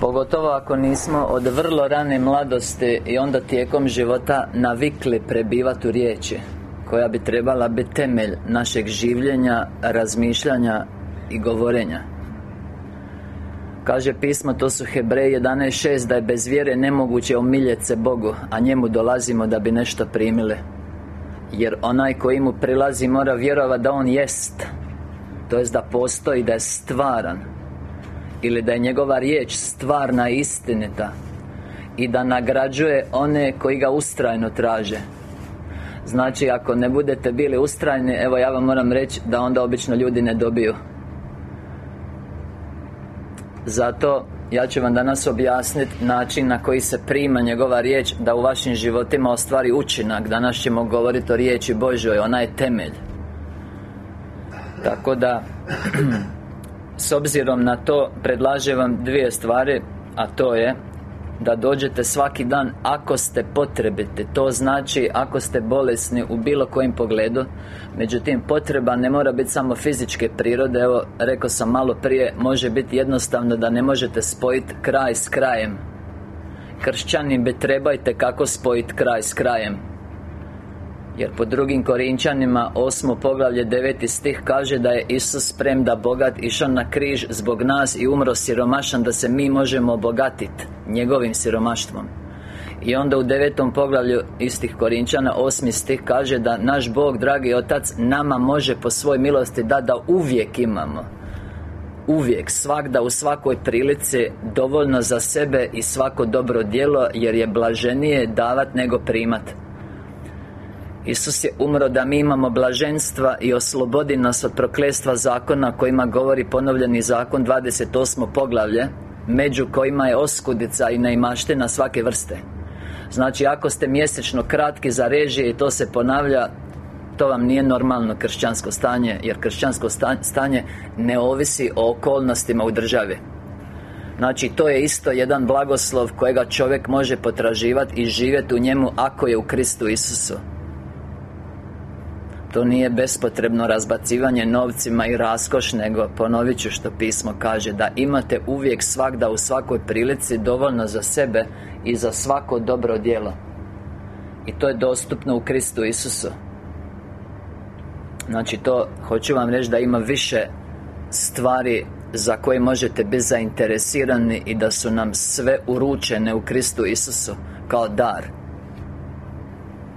Pogotovo ako nismo od vrlo rane mladosti i onda tijekom života navikli prebivati u riječi Koja bi trebala biti temelj našeg življenja, razmišljanja i govorenja. Kaže pismo, to su Hebreji 11.6 Da je bez vjere nemoguće omiljeti se Bogu A njemu dolazimo da bi nešto primile Jer onaj koji mu prilazi mora vjerovati da on jest To jest da postoji, da je stvaran Ili da je njegova riječ stvarna i istinita I da nagrađuje one koji ga ustrajno traže. Znači, ako ne budete bili ustrajni Evo, ja vam moram reći da onda obično ljudi ne dobiju. Zato ja ću vam danas objasniti način na koji se prima njegova riječ Da u vašim životima ostvari učinak. Danas ćemo govoriti o riječi Božoj, ona je temelj. Tako da S obzirom na to predlažem vam dvije stvari A to je da dođete svaki dan ako ste potrebiti. To znači ako ste bolesni u bilo kojem pogledu. Međutim, potreba ne mora biti samo fizičke prirode. Evo, rekao sam malo prije Može biti jednostavno da ne možete spojiti kraj s krajem. Kršćani bi trebajte kako spojiti kraj s krajem jer po drugim Korinčanima Osmo poglavlje deveti stih kaže da je Isus sprem da bogat išao na križ zbog nas i umro siromašan da se mi možemo obogatiti njegovim siromaštvom. I onda u devetom poglavlju istih Korinčana Osmi stih kaže da naš Bog, dragi Otac Nama može po svoj milosti da da uvijek imamo. Uvijek, svakda, u svakoj prilici Dovoljno za sebe i svako dobro djelo Jer je blaženije davat nego primat Isus je umro da mi imamo blaženstva i oslobodi nas od proklestva zakona kojima govori ponovljeni zakon 28. poglavlje Među kojima je oskudica i neimaština svake vrste Znači ako ste mjesečno kratki za režije i to se ponavlja to vam nije normalno kršćansko stanje Jer kršćansko stanje ne ovisi o okolnostima u državi Znači, to je isto jedan blagoslov kojega čovjek može potraživati i živjeti u njemu ako je u Kristu Isusu to nije bespotrebno razbacivanje novcima i raskoš Nego ponovit ću što pismo kaže Da imate uvijek svakda u svakoj prilici Dovoljno za sebe I za svako dobro djelo. I to je dostupno u Kristu Isusu. Znači to, hoću vam reći da ima više stvari za koje možete biti zainteresirani i da su nam sve uručene u Kristu Isusu kao dar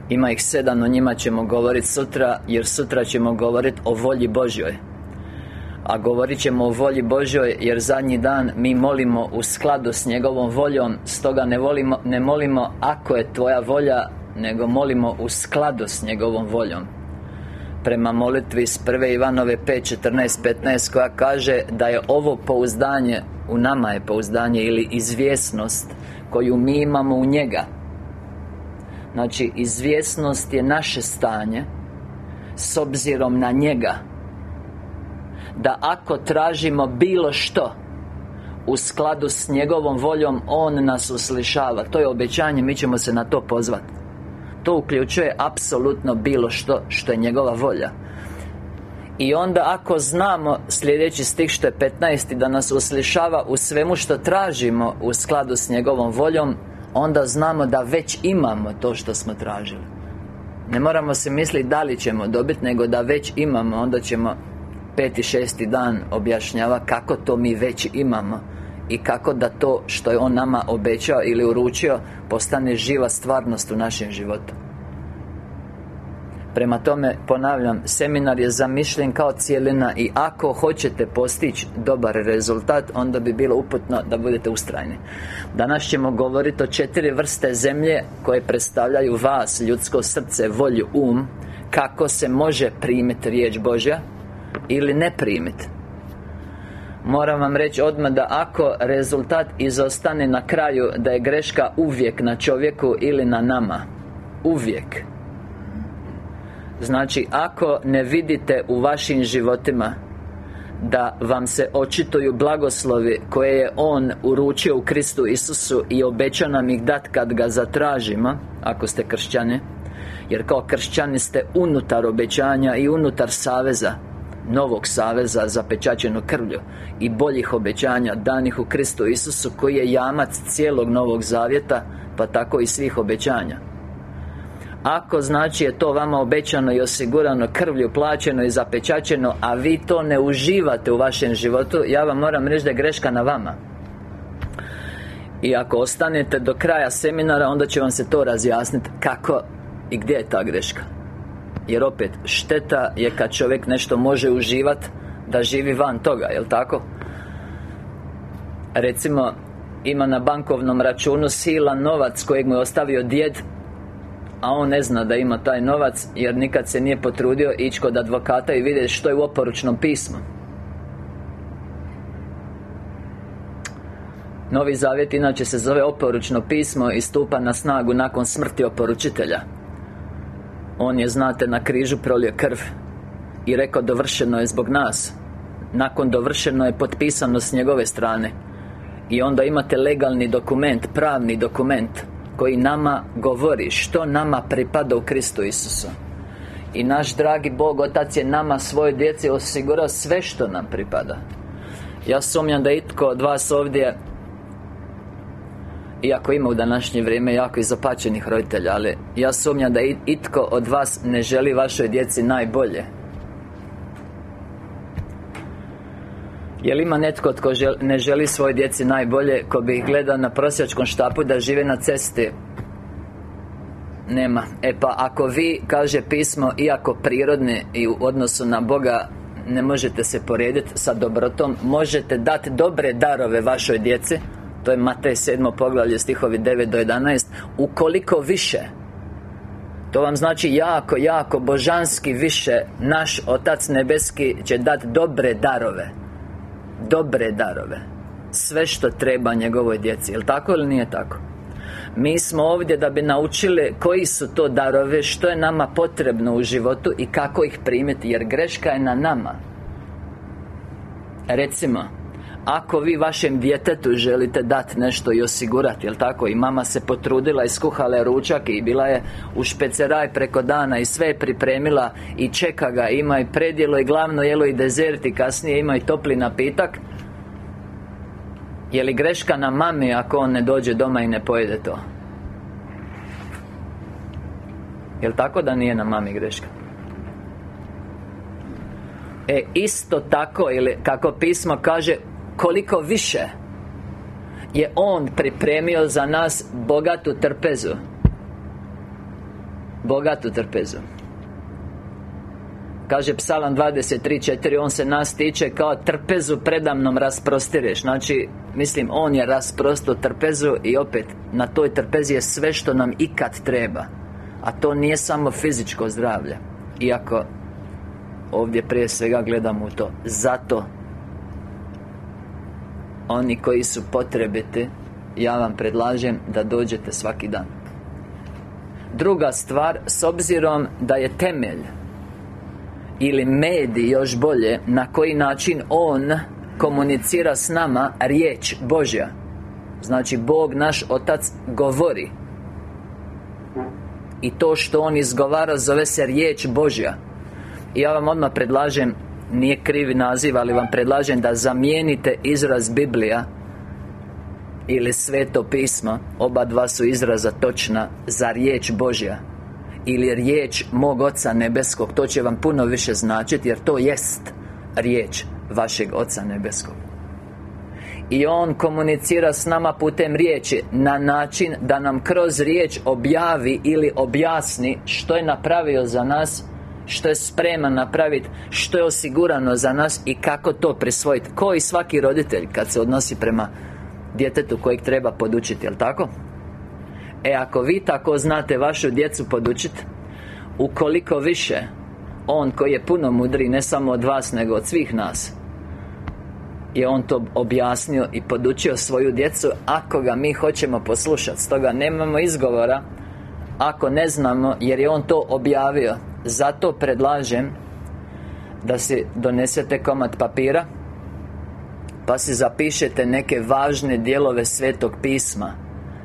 ima ih sedam, o njima ćemo govoriti sutra Jer sutra ćemo govoriti o volji Božjoj. A govorit ćemo o volji Božjoj Jer zadnji dan mi molimo u skladu s njegovom voljom Stoga ne, volimo, ne molimo ako je tvoja volja Nego molimo u skladu s njegovom voljom. Prema molitvi iz prve Ivanove 5, 14, 15 Koja kaže da je ovo pouzdanje U nama je pouzdanje ili izvjesnost Koju mi imamo u njega Znači, izvjesnost je naše stanje S obzirom na njega. Da ako tražimo bilo što U skladu s njegovom voljom On nas uslišava. To je obećanje, mi ćemo se na to pozvati To uključuje apsolutno bilo što Što je njegova volja. I onda ako znamo sljedeći stih što je 15. Da nas uslišava u svemu što tražimo U skladu s njegovom voljom Onda znamo da već imamo to što smo tražili. Ne moramo se misliti da li ćemo dobiti Nego da već imamo Onda ćemo peti, šesti dan objašnjava kako to mi već imamo I kako da to što je On nama obećao ili uručio Postane živa stvarnost u našem životu Prema tome, ponavljam, seminar je zamišljen kao cijelina I ako hoćete postići dobar rezultat Onda bi bilo uputno da budete ustrajni. Danas ćemo govoriti o četiri vrste zemlje Koje predstavljaju vas, ljudsko srce, volju, um. Kako se može primiti riječ Božja Ili ne primiti? Moram vam reći odmah da ako rezultat izostane na kraju Da je greška uvijek na čovjeku ili na nama. Uvijek Znači, ako ne vidite u vašim životima Da vam se očituju blagoslovi Koje je On uručio u Kristu Isusu I obeća nam ih dat kad ga zatražimo Ako ste kršćani Jer kao kršćani ste unutar obećanja i unutar saveza Novog saveza zapečaćenog krvlju I boljih obećanja danih u Kristu Isusu Koji je jamac cijelog Novog Zavjeta Pa tako i svih obećanja ako znači je to vama obećano i osigurano krvlju plaćeno i zapečaćeno A vi to ne uživate u vašem životu Ja vam moram reći da je greška na vama I ako ostanete do kraja seminara Onda će vam se to razjasniti Kako i gdje je ta greška Jer opet, šteta je kad čovjek nešto može uživati Da živi van toga, jel tako? Recimo Ima na bankovnom računu silan novac kojeg mu je ostavio djed a on ne zna da ima taj novac Jer nikad se nije potrudio ići kod advokata i vidjeti što je u oporučnom pismu. Novi Zavjet inače se zove oporučno pismo i stupa na snagu nakon smrti oporučitelja. On je, znate, na križu prolio krv I rekao dovršeno je zbog nas. Nakon dovršeno je potpisano s njegove strane. I onda imate legalni dokument, pravni dokument koji nama govori što nama pripada u Kristu Isusu. I naš dragi Bog Otac je nama svoje djeci osigurao sve što nam pripada. Ja sumnjam da itko od vas ovdje iako ima u današnje vrijeme jako izopačenih roditelja Ali ja sumnjam da itko od vas ne želi vašoj djeci najbolje Jel ima netko tko ne želi svoj djeci najbolje Ko bi ih gledao na prosjačkom štapu da žive na cesti? Nema. E pa ako vi, kaže pismo Iako prirodne i u odnosu na Boga Ne možete se porediti sa dobrotom Možete dati dobre darove vašoj djeci? To je Matej 7. poglavlje stihovi 9 do 11 Ukoliko više to vam znači jako, jako božanski više Naš Otac Nebeski će dati dobre darove dobre darove Sve što treba njegovoj djeci Jel' tako ili nije tako? Mi smo ovdje da bi naučili koji su to darove Što je nama potrebno u životu I kako ih primiti Jer greška je na nama Recimo ako vi vašem djetetu želite dati nešto i osigurati, jel tako? I mama se potrudila i skuhala ručak i bila je u špeceraj preko dana i sve je pripremila i čeka ga, ima i predjelo i glavno jelo i dezert i kasnije ima i topli napitak Je li greška na mami ako on ne dođe doma i ne pojede to? Jel tako da nije na mami greška? E, isto tako, ili kako pismo kaže koliko više je On pripremio za nas bogatu trpezu. Bogatu trpezu. Kaže Psalam 23.4 On se nas tiče kao trpezu predamnom rasprostireš. Znači, mislim, On je rasprosto trpezu I opet, na toj trpezi je sve što nam ikad treba. A to nije samo fizičko zdravlje Iako Ovdje prije svega gledamo u to. Zato oni koji su potrebiti Ja vam predlažem da dođete svaki dan. Druga stvar, s obzirom da je temelj Ili medij još bolje Na koji način On komunicira s nama riječ Božja. Znači Bog naš Otac govori. I to što On izgovara zove se riječ Božja. I ja vam odmah predlažem nije krivi naziv, ali vam predlažem da zamijenite izraz Biblija Ili Sveto pismo. Oba dva su izraza točna Za riječ Božja Ili riječ mog Oca Nebeskog. To će vam puno više značiti Jer to jest riječ vašeg Oca Nebeskog. I On komunicira s nama putem riječi Na način da nam kroz riječ objavi ili objasni Što je napravio za nas što je spreman napraviti Što je osigurano za nas I kako to prisvojiti Ko i svaki roditelj Kad se odnosi prema djetetu kojeg treba podučiti, jel tako? E, ako vi tako znate vašu djecu podučiti Ukoliko više On koji je puno mudriji ne samo od vas nego od svih nas je on to objasnio i podučio svoju djecu Ako ga mi hoćemo poslušati Stoga nemamo izgovora Ako ne znamo Jer je on to objavio zato predlažem Da si donesete komad papira Pa si zapišete neke važne dijelove Svetog pisma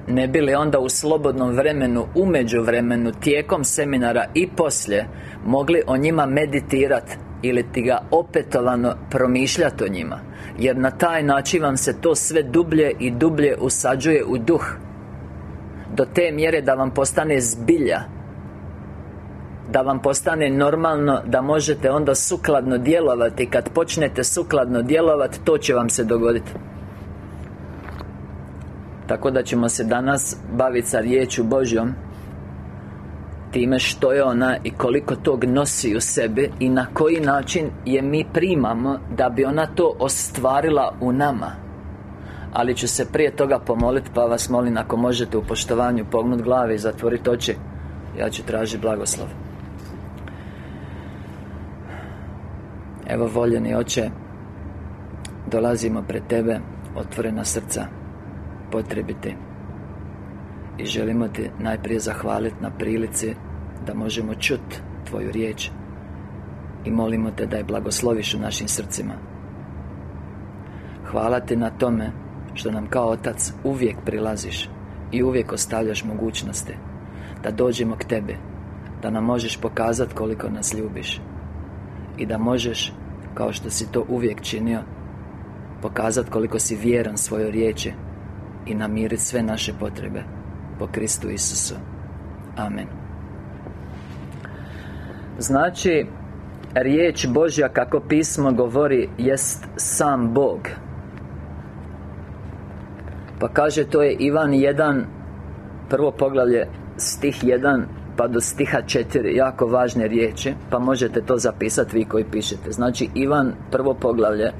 Ne bi li onda u slobodnom vremenu Umeđu vremenu Tijekom seminara i poslije Mogli o njima meditirati Ili ti ga opetovano promišljati o njima Jer na taj način vam se to sve dublje i dublje usađuje u duh. Do te mjere da vam postane zbilja da vam postane normalno da možete onda sukladno djelovati. Kad počnete sukladno djelovati to će vam se dogoditi tako da ćemo se danas baviti sa riječu Božjom Time što je ona i koliko tog nosi u sebi I na koji način je mi primamo Da bi ona to ostvarila u nama. Ali ću se prije toga pomoliti Pa vas molim ako možete u poštovanju Pognut glave i zatvoriti oči Ja ću tražiti blagoslov Evo voljeni oče Dolazimo pred Tebe Otvorena srca potrebiti I želimo Ti najprije zahvaliti na prilici Da možemo čuti Tvoju riječ I molimo Te da je blagosloviš u našim srcima. Hvala Ti na tome Što nam kao Otac uvijek prilaziš I uvijek ostavljaš mogućnosti Da dođemo k Tebi Da nam možeš pokazati koliko nas ljubiš I da možeš Kao što si to uvijek činio Pokazati koliko si vjeran svojoj riječi i namiriti sve naše potrebe po Kristu Isusu. Amen. Znači Riječ Božja kako pismo govori Jest sam Bog. Pa kaže to je Ivan 1 Prvo poglavlje Stih 1 pa do stiha 4 Jako važne riječi Pa možete to zapisati vi koji pišete. Znači Ivan prvo poglavlje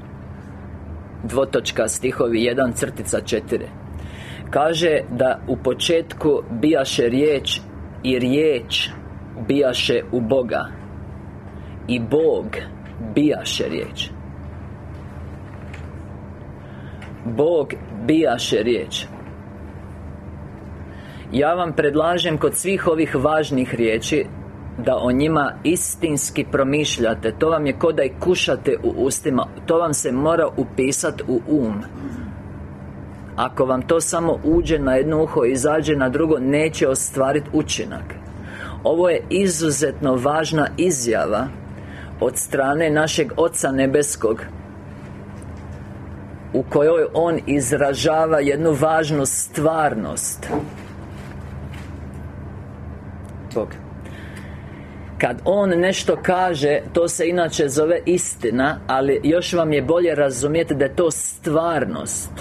Dvotočka stihovi 1 crtica 4 Kaže da u početku bijaše riječ I riječ bijaše u Boga. I Bog bijaše riječ. Bog bijaše riječ Ja vam predlažem kod svih ovih važnih riječi Da o njima istinski promišljate. To vam je ko da i kušate u ustima. To vam se mora upisati u um. Ako vam to samo uđe na jedno uho i izađe na drugo Neće ostvariti učinak. Ovo je izuzetno važna izjava Od strane našeg Oca Nebeskog U kojoj On izražava jednu važnu stvarnost Bog kad On nešto kaže, to se inače zove istina Ali još vam je bolje razumjeti da je to stvarnost.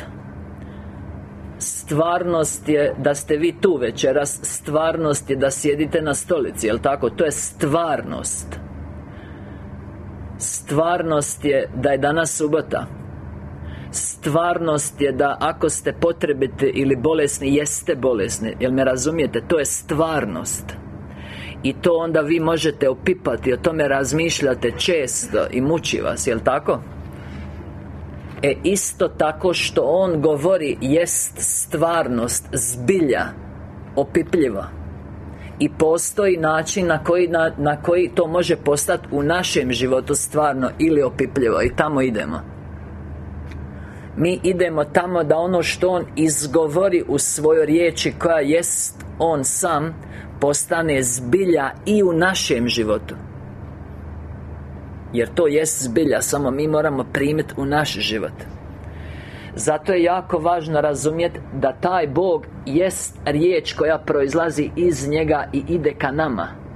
Stvarnost je da ste vi tu večeras Stvarnost je da sjedite na stolici, jel tako? To je stvarnost. Stvarnost je da je danas subota. Stvarnost je da ako ste potrebiti ili bolesni, jeste bolesni Jel me razumijete? To je stvarnost I to onda vi možete opipati, o tome razmišljate često i muči vas, jel tako? E isto tako što On govori jest stvarnost zbilja opipljiva. I postoji način na koji, na, na koji to može postati u našem životu stvarno ili opipljivo. I tamo idemo. Mi idemo tamo da ono što On izgovori u svojoj riječi koja jest On sam Postane zbilja i u našem životu. Jer to jest zbilja, samo mi moramo primiti u naš život. Zato je jako važno razumjeti da taj Bog jest riječ koja proizlazi iz njega i ide ka nama.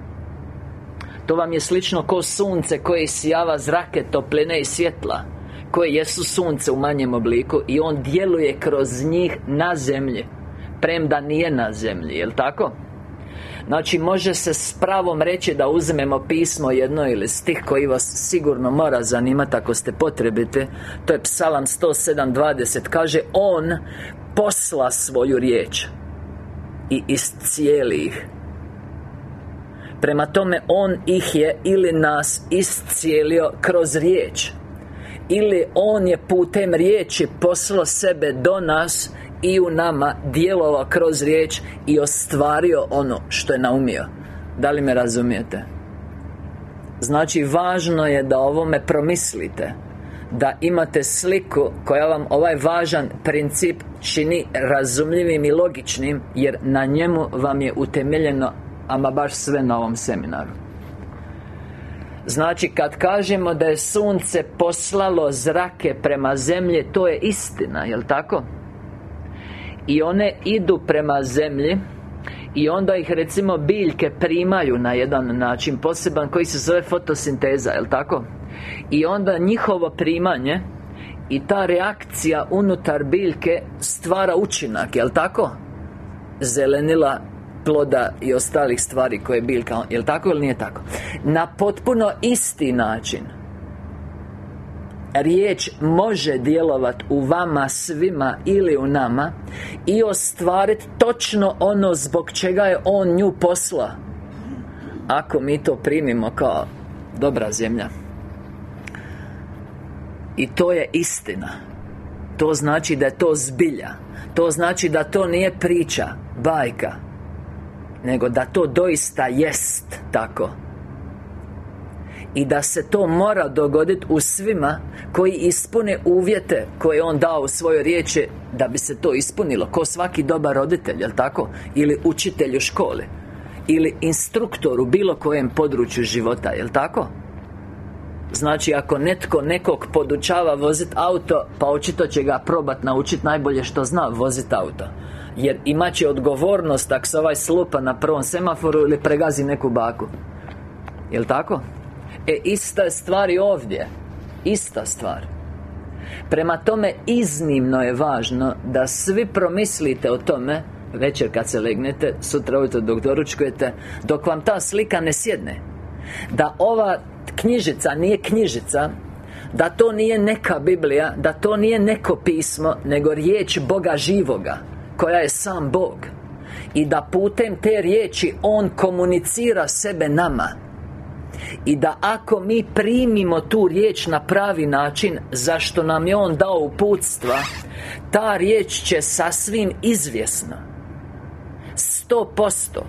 To vam je slično ko sunce koje sijava zrake, topline i svjetla Koje jesu sunce u manjem obliku I on djeluje kroz njih na zemlji Premda nije na zemlji, jel' tako? Znači može se s pravom reći da uzmemo pismo jedno ili stih koji vas sigurno mora zanimati ako ste potrebite. To je Psalam 107.20 Kaže On posla svoju riječ I iscijeli ih. Prema tome On ih je ili nas iscijelio kroz riječ Ili On je putem riječi poslao sebe do nas i u nama djelovao kroz riječ i ostvario ono što je naumio Da li me razumijete? Znači, važno je da ovome promislite Da imate sliku koja vam ovaj važan princip čini razumljivim i logičnim Jer na njemu vam je utemeljeno Ama baš sve na ovom seminaru Znači, kad kažemo da je sunce poslalo zrake prema zemlji To je istina, jel' tako? I one idu prema zemlji i onda ih recimo biljke primaju na jedan način poseban koji se zove fotosinteza, jel' tako? I onda njihovo primanje i ta reakcija unutar biljke stvara učinak, jel' tako? Zelenila ploda i ostalih stvari koje biljka, jel' tako ili nije tako? Na potpuno isti način Riječ može djelovati u vama svima ili u nama I ostvariti točno ono zbog čega je On nju posla. Ako mi to primimo kao dobra zemlja. I to je istina. To znači da je to zbilja. To znači da to nije priča, bajka Nego da to doista jest tako i da se to mora dogoditi u svima Koji ispune uvjete Koje On dao u svojoj riječi Da bi se to ispunilo Ko svaki dobar roditelj, jel tako? Ili učitelj u školi Ili instruktor u bilo kojem području života, jel tako? Znači, ako netko nekog podučava voziti auto Pa očito će ga probat naučiti najbolje što zna voziti auto Jer imat će odgovornost Ako se ovaj slupa na prvom semaforu Ili pregazi neku baku Jel' tako? E, ista je stvar i ovdje. Ista stvar. Prema tome, iznimno je važno Da svi promislite o tome Večer kad se legnete Sutra ujutro dok doručkujete Dok vam ta slika ne sjedne Da ova knjižica nije knjižica Da to nije neka Biblija Da to nije neko pismo Nego riječ Boga živoga Koja je sam Bog. I da putem te riječi On komunicira sebe nama i da ako mi primimo tu riječ na pravi način Zašto nam je On dao uputstva Ta riječ će sasvim izvjesno Sto posto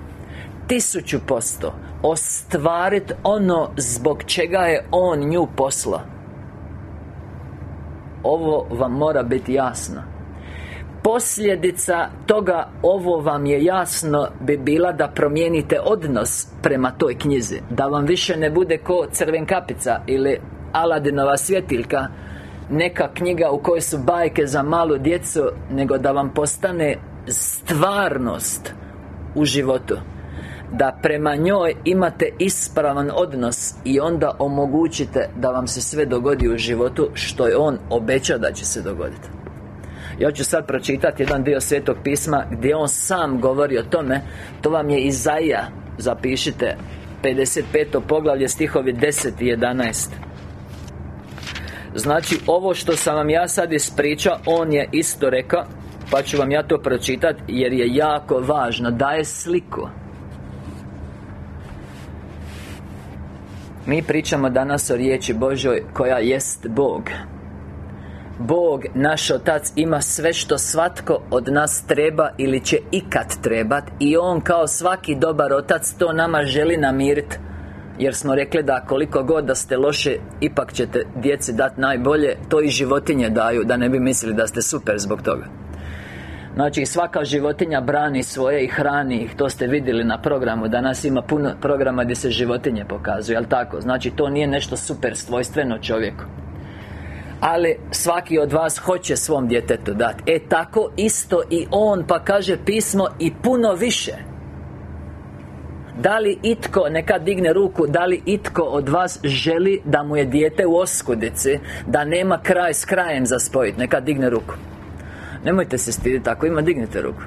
Tisuću posto Ostvarit ono zbog čega je On nju posla Ovo vam mora biti jasno Posljedica toga, ovo vam je jasno, bi bila da promijenite odnos prema toj knjizi. Da vam više ne bude ko crven kapica ili Aladinova svjetiljka Neka knjiga u kojoj su bajke za malu djecu Nego da vam postane stvarnost u životu. Da prema njoj imate ispravan odnos i onda omogućite da vam se sve dogodi u životu što je on obećao da će se dogoditi ja ću sad pročitati jedan dio Svetog pisma Gdje on sam govori o tome. To vam je Izaija. Zapišite 55. poglavlje stihovi 10 i 11 Znači, ovo što sam vam ja sad ispričao On je isto rekao Pa ću vam ja to pročitati Jer je jako važno. Daje sliku. Mi pričamo danas o riječi Božoj Koja jest Bog Bog, naš Otac, ima sve što svatko od nas treba ili će ikad trebat I On kao svaki dobar Otac to nama želi namiriti. Jer smo rekli da koliko god da ste loše Ipak ćete djeci dati najbolje To i životinje daju Da ne bi mislili da ste super zbog toga. Znači svaka životinja brani svoje i hrani ih To ste vidjeli na programu Danas ima puno programa gdje se životinje pokazuju Jel tako? Znači to nije nešto super svojstveno čovjeku ali svaki od vas hoće svom djetetu dati E tako isto i on pa kaže pismo i puno više. Da li itko, neka digne ruku Da li itko od vas želi da mu je dijete u oskudici Da nema kraj s krajem za spojiti Neka digne ruku. Nemojte se stiditi, ako ima dignite ruku.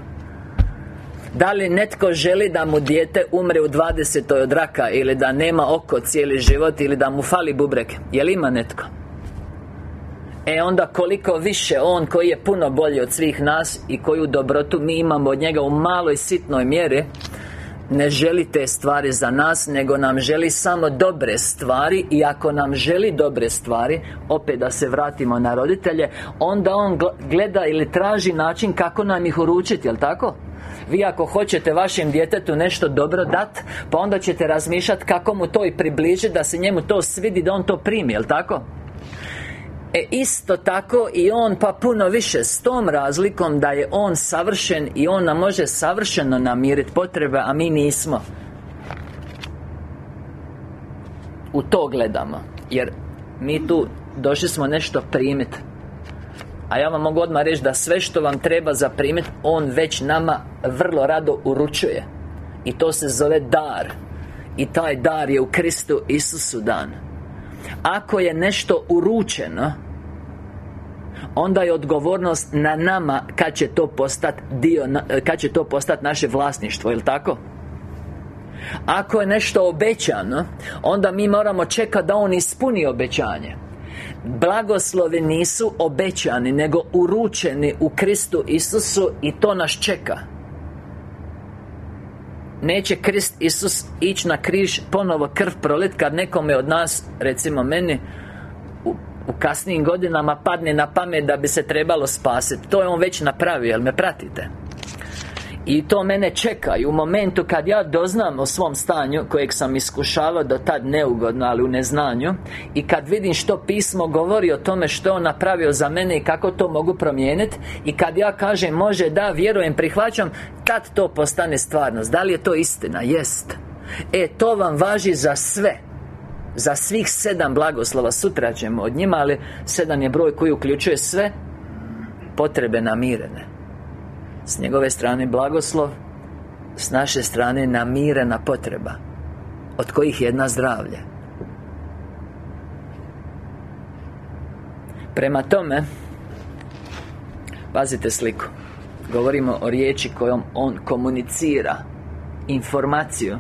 Da li netko želi da mu dijete umre u 20. od raka Ili da nema oko cijeli život Ili da mu fali bubrek Jel ima netko? E onda koliko više On koji je puno bolji od svih nas I koju dobrotu mi imamo od njega u maloj sitnoj mjeri ne želi te stvari za nas Nego nam želi samo dobre stvari I ako nam želi dobre stvari Opet da se vratimo na roditelje Onda On gleda ili traži način kako nam ih uručiti, jel tako? Vi ako hoćete vašem djetetu nešto dobro dat Pa onda ćete razmišljati kako mu to i približiti Da se njemu to svidi, da on to primi, jel tako? E isto tako i On pa puno više S tom razlikom da je On savršen I On nam može savršeno namiriti potrebe A mi nismo. U to gledamo Jer mi tu došli smo nešto primiti a ja vam mogu odmah reći da sve što vam treba zaprimiti On već nama vrlo rado uručuje. I to se zove dar. I taj dar je u Kristu Isusu dan Ako je nešto uručeno Onda je odgovornost na nama kad će to postati dio, kad će to postati naše vlasništvo, jel tako? Ako je nešto obećano Onda mi moramo čekati da On ispuni obećanje Blagoslovi nisu obećani Nego uručeni u Kristu Isusu I to nas čeka Neće Krist Isus ići na križ Ponovo krv prolit Kad nekome od nas Recimo meni u, u kasnijim godinama padne na pamet da bi se trebalo spasiti To je on već napravio, jel me pratite? I to mene čeka I u momentu kad ja doznam o svom stanju Kojeg sam iskušavao do tad neugodno Ali u neznanju I kad vidim što pismo govori o tome Što on napravio za mene I kako to mogu promijeniti I kad ja kažem može da vjerujem prihvaćam Tad to postane stvarnost. Da li je to istina? Jest. E to vam važi za sve. Za svih sedam blagoslova. Sutra ćemo od njima Ali sedam je broj koji uključuje sve Potrebe namirene s njegove strane blagoslov S naše strane namirena potreba Od kojih jedna zdravlje. Prema tome Pazite sliku. Govorimo o riječi kojom on komunicira Informaciju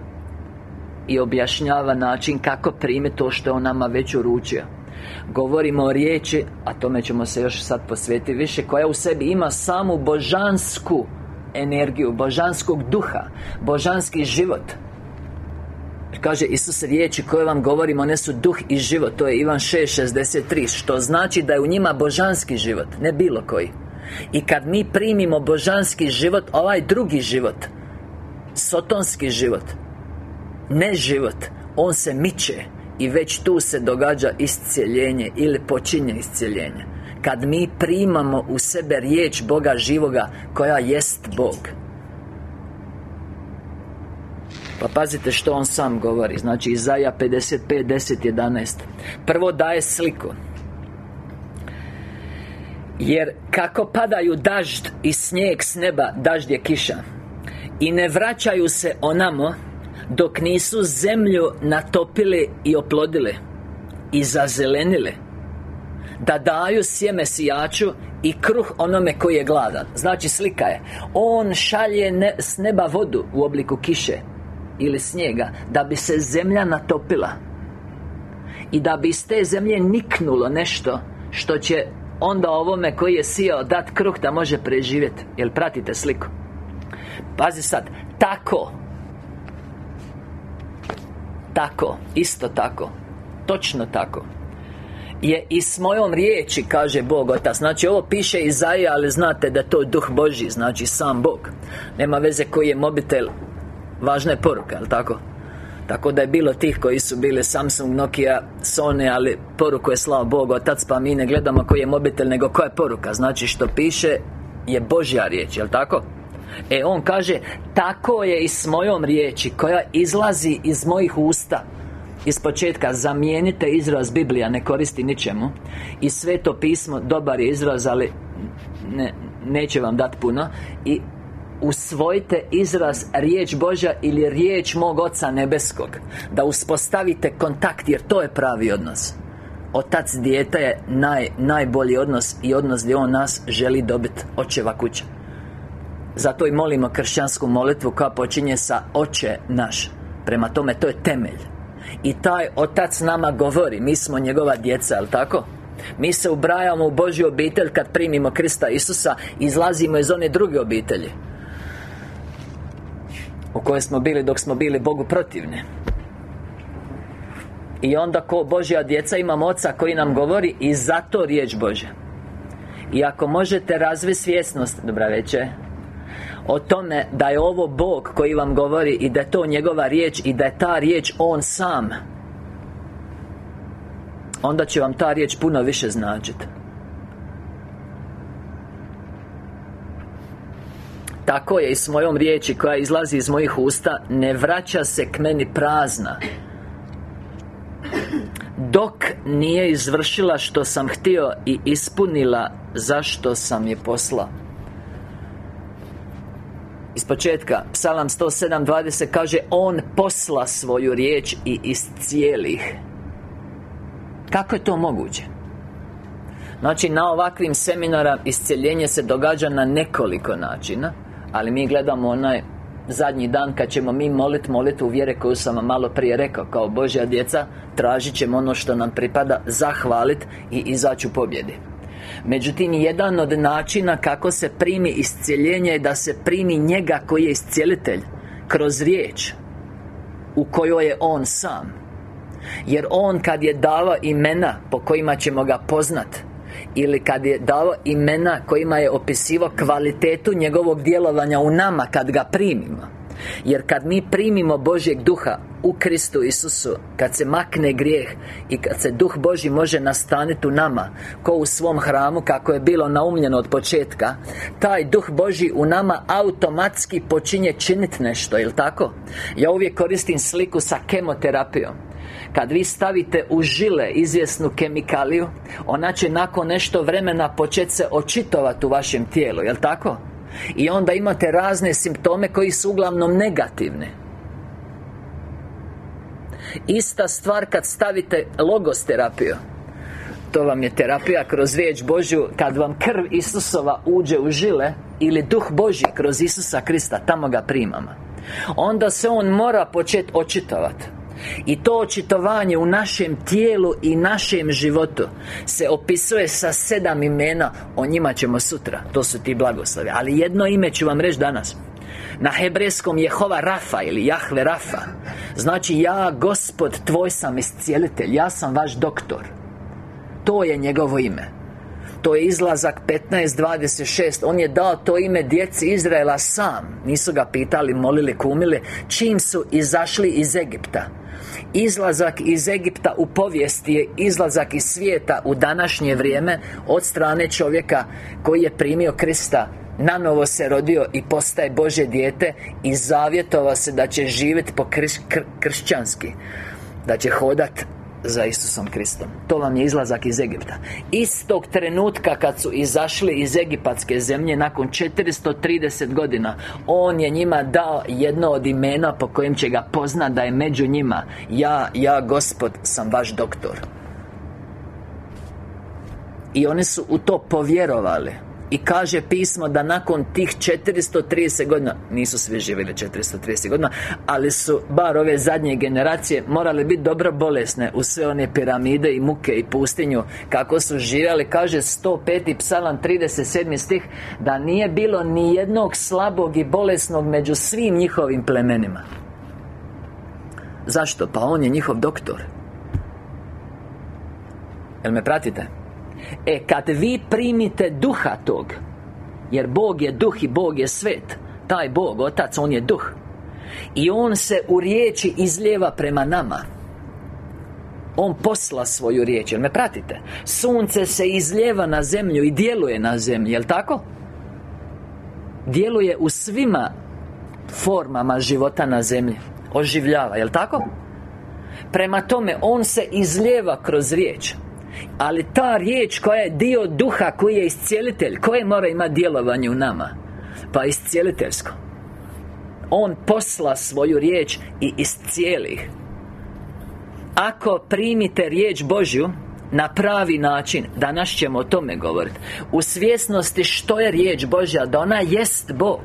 I objašnjava način kako prime to što je on nama već uručio Govorimo o riječi, a tome ćemo se još sad posvetiti više Koja u sebi ima samu božansku energiju, božanskog duha Božanski život. Kaže Isus riječi koje vam govorimo, one su duh i život To je Ivan 6.63 Što znači da je u njima božanski život, ne bilo koji. I kad mi primimo božanski život, ovaj drugi život Sotonski život Ne život On se miče i već tu se događa iscijeljenje Ili počinje iscijeljenje. Kad mi primamo u sebe riječ Boga živoga Koja jest Bog. Pa pazite što on sam govori. Znači Izaja 55, 10, 11 Prvo daje sliku. Jer kako padaju dažd i snijeg s neba Dažd je kiša. I ne vraćaju se onamo dok nisu zemlju natopili i oplodili I zazelenili Da daju sjeme sijaču I kruh onome koji je gladan. Znači slika je. On šalje ne, s neba vodu u obliku kiše Ili snijega Da bi se zemlja natopila I da bi iz te zemlje niknulo nešto Što će onda ovome koji je sijao dat kruh da može preživjeti Jel pratite sliku? Pazi sad Tako tako, isto tako. Točno tako. Je i s mojom riječi, kaže Bog Otac. Znači ovo piše Izaija, ali znate da to je Duh Boži Znači sam Bog. Nema veze koji je mobitel. Važna je poruka, jel tako? Tako da je bilo tih koji su bili Samsung, Nokia, Sony Ali poruku je slao Bog Otac Pa mi ne gledamo koji je mobitel, nego koja je poruka. Znači što piše je Božja riječ, jel tako? E on kaže Tako je i s mojom riječi Koja izlazi iz mojih usta. Iz početka zamijenite izraz Biblija ne koristi ničemu. I sveto pismo dobar je izraz ali ne, neće vam dati puno. I usvojite izraz riječ Božja ili riječ mog Oca Nebeskog Da uspostavite kontakt jer to je pravi odnos. Otac dijete je naj, najbolji odnos i odnos gdje on nas želi dobiti očeva kuća zato i molimo kršćansku molitvu koja počinje sa Oče naš Prema tome, to je temelj. I taj Otac nama govori Mi smo njegova djeca, jel tako? Mi se ubrajamo u Božju obitelj kad primimo Krista Isusa Izlazimo iz one druge obitelji U kojoj smo bili dok smo bili Bogu protivni. I onda ko Božja djeca imamo Oca koji nam govori I zato riječ Bože I ako možete razviti svjesnost Dobra večer o tome da je ovo Bog koji vam govori i da je to njegova riječ i da je ta riječ On sam Onda će vam ta riječ puno više značiti Tako je i s mojom riječi koja izlazi iz mojih usta Ne vraća se k meni prazna. Dok nije izvršila što sam htio I ispunila zašto sam je poslao iz početka Psalam 107.20 kaže On posla svoju riječ i iscijeli ih Kako je to moguće? Znači, na ovakvim seminara iscijeljenje se događa na nekoliko načina Ali mi gledamo onaj zadnji dan kad ćemo mi moliti molitvu vjere koju sam vam malo prije rekao. Kao Božja djeca tražit ćemo ono što nam pripada Zahvalit i izaći u pobjedi Međutim, jedan od načina kako se primi iscijeljenje je da se primi njega koji je iscijelitelj Kroz riječ U kojoj je On sam. Jer On kad je dao imena po kojima ćemo ga poznat ili kad je dao imena kojima je opisivo kvalitetu njegovog djelovanja u nama kad ga primimo jer kad mi primimo Božjeg duha u Kristu Isusu Kad se makne grijeh I kad se Duh Božji može nastaniti u nama Ko u svom hramu kako je bilo naumljeno od početka Taj Duh Božji u nama automatski počinje činiti nešto, jel tako? Ja uvijek koristim sliku sa kemoterapijom kad vi stavite u žile izvjesnu kemikaliju Ona će nakon nešto vremena početi se očitovati u vašem tijelu, jel tako? I onda imate razne simptome koji su uglavnom negativne Ista stvar kad stavite logos terapiju. To vam je terapija kroz riječ Božju. Kad vam krv Isusova uđe u žile Ili duh Božji kroz Isusa Krista Tamo ga primamo. Onda se on mora početi očitovati i to očitovanje u našem tijelu i našem životu Se opisuje sa sedam imena O njima ćemo sutra To su ti blagoslovi. Ali jedno ime ću vam reći danas. Na hebrejskom Jehova Rafa ili Jahve Rafa. Znači ja, Gospod, tvoj sam iscijelitelj Ja sam vaš doktor. To je njegovo ime. To je izlazak 15.26 On je dao to ime djeci Izraela sam. Nisu ga pitali, molili, kumili Čim su izašli iz Egipta Izlazak iz Egipta u povijesti je izlazak iz svijeta u današnje vrijeme Od strane čovjeka koji je primio Krista. Nanovo se rodio i postaje Bože dijete I zavjetovao se da će živjeti po kršćanski Da će hodat za Isusom Kristom. To vam je izlazak iz Egipta. Istog trenutka kad su izašli iz Egipatske zemlje Nakon 430 godina On je njima dao jedno od imena Po kojem će ga poznat da je među njima. Ja, ja Gospod sam vaš doktor. I oni su u to povjerovali i kaže pismo da nakon tih 430 godina Nisu svi živjeli 430 godina Ali su, bar ove zadnje generacije Morali biti dobro bolesne U sve one piramide i muke i pustinju Kako su živjeli Kaže 105. psalam 37. stih Da nije bilo ni jednog slabog i bolesnog Među svim njihovim plemenima Zašto? Pa on je njihov doktor Jel me pratite? E, kad vi primite duha tog Jer Bog je duh i Bog je svet Taj Bog, Otac, On je duh I On se u riječi izljeva prema nama On posla svoju riječ, jel me pratite? Sunce se izljeva na zemlju i djeluje na zemlji, jel tako? Djeluje u svima formama života na zemlji Oživljava, jel tako? Prema tome, On se izljeva kroz riječ ali ta riječ koja je dio duha koji je iscijelitelj Koje mora imati djelovanje u nama? Pa iscijeliteljsko On posla svoju riječ i iscijeli Ako primite riječ Božju na pravi način Danas ćemo o tome govoriti U svjesnosti što je riječ Božja Da ona jest Bog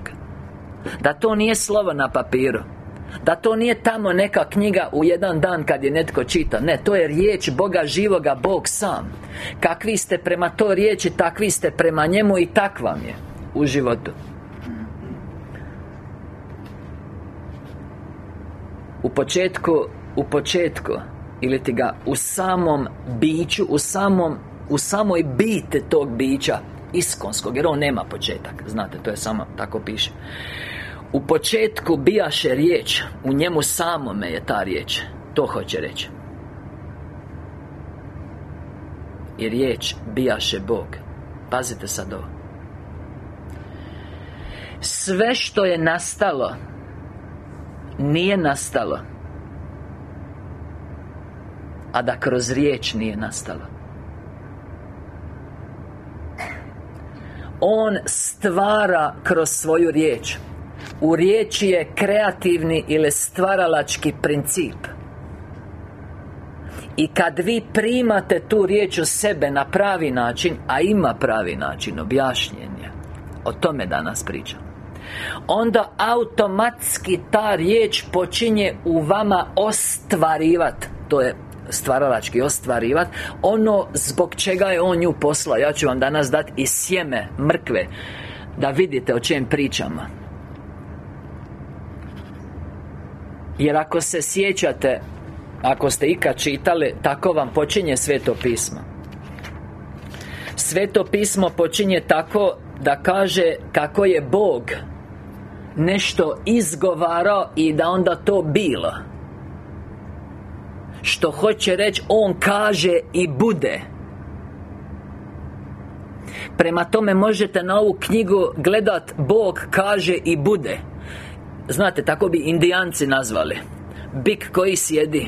Da to nije slovo na papiru da to nije tamo neka knjiga u jedan dan kad je netko čita. Ne, to je riječ Boga živoga, Bog sam. Kakvi ste prema toj riječi, takvi ste prema njemu i tak vam je U životu. U početku, u početku Ili ti ga u samom biću, u samom u samoj bite tog bića iskonskog jer on nema početak. Znate to je samo tako piše u početku bijaše riječ U njemu samome je ta riječ. To hoće reći. I riječ bijaše Bog. Pazite sad ovo. Sve što je nastalo Nije nastalo. A da kroz riječ nije nastalo. On stvara kroz svoju riječ U riječi je kreativni ili stvaralački princip. I kad vi primate tu riječ u sebe na pravi način A ima pravi način, objašnjen je O tome danas pričam Onda automatski ta riječ počinje u vama ostvarivat. To je stvaralački ostvarivat. Ono zbog čega je On nju poslao Ja ću vam danas dati i sjeme, mrkve Da vidite o čem pričamo Jer ako se sjećate ako ste ikad čitali, tako vam počinje Sveto pismo. Sveto pismo počinje tako da kaže kako je Bog Nešto izgovarao i da onda to bilo. Što hoće reći On kaže i bude. Prema tome možete na ovu knjigu gledat Bog kaže i bude Znate, tako bi indijanci nazvali. Bik koji sjedi.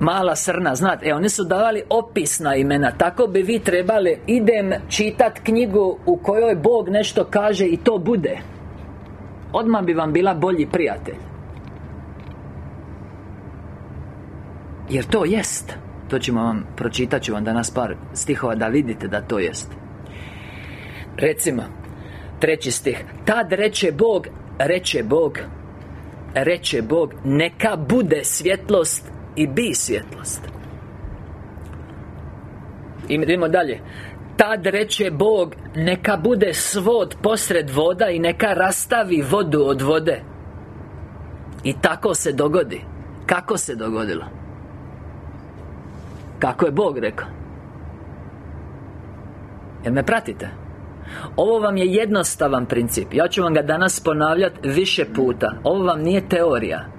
Mala srna, znate, e, oni su davali opisna imena. Tako bi vi trebali Idem čitat knjigu u kojoj Bog nešto kaže i to bude. Odmah bi vam bila bolji prijatelj. Jer to jest. To ćemo vam, pročitat ću vam danas par stihova da vidite da to jest. Recimo Treći stih Tad reče Bog Reče Bog Reče Bog Neka bude svjetlost i bi svjetlost I idemo dalje Tad reče Bog Neka bude svod posred voda I neka rastavi vodu od vode I tako se dogodi Kako se dogodilo? Kako je Bog rekao? Jel me pratite? Ovo vam je jednostavan princip. Ja ću vam ga danas ponavljati više puta. Ovo vam nije teorija.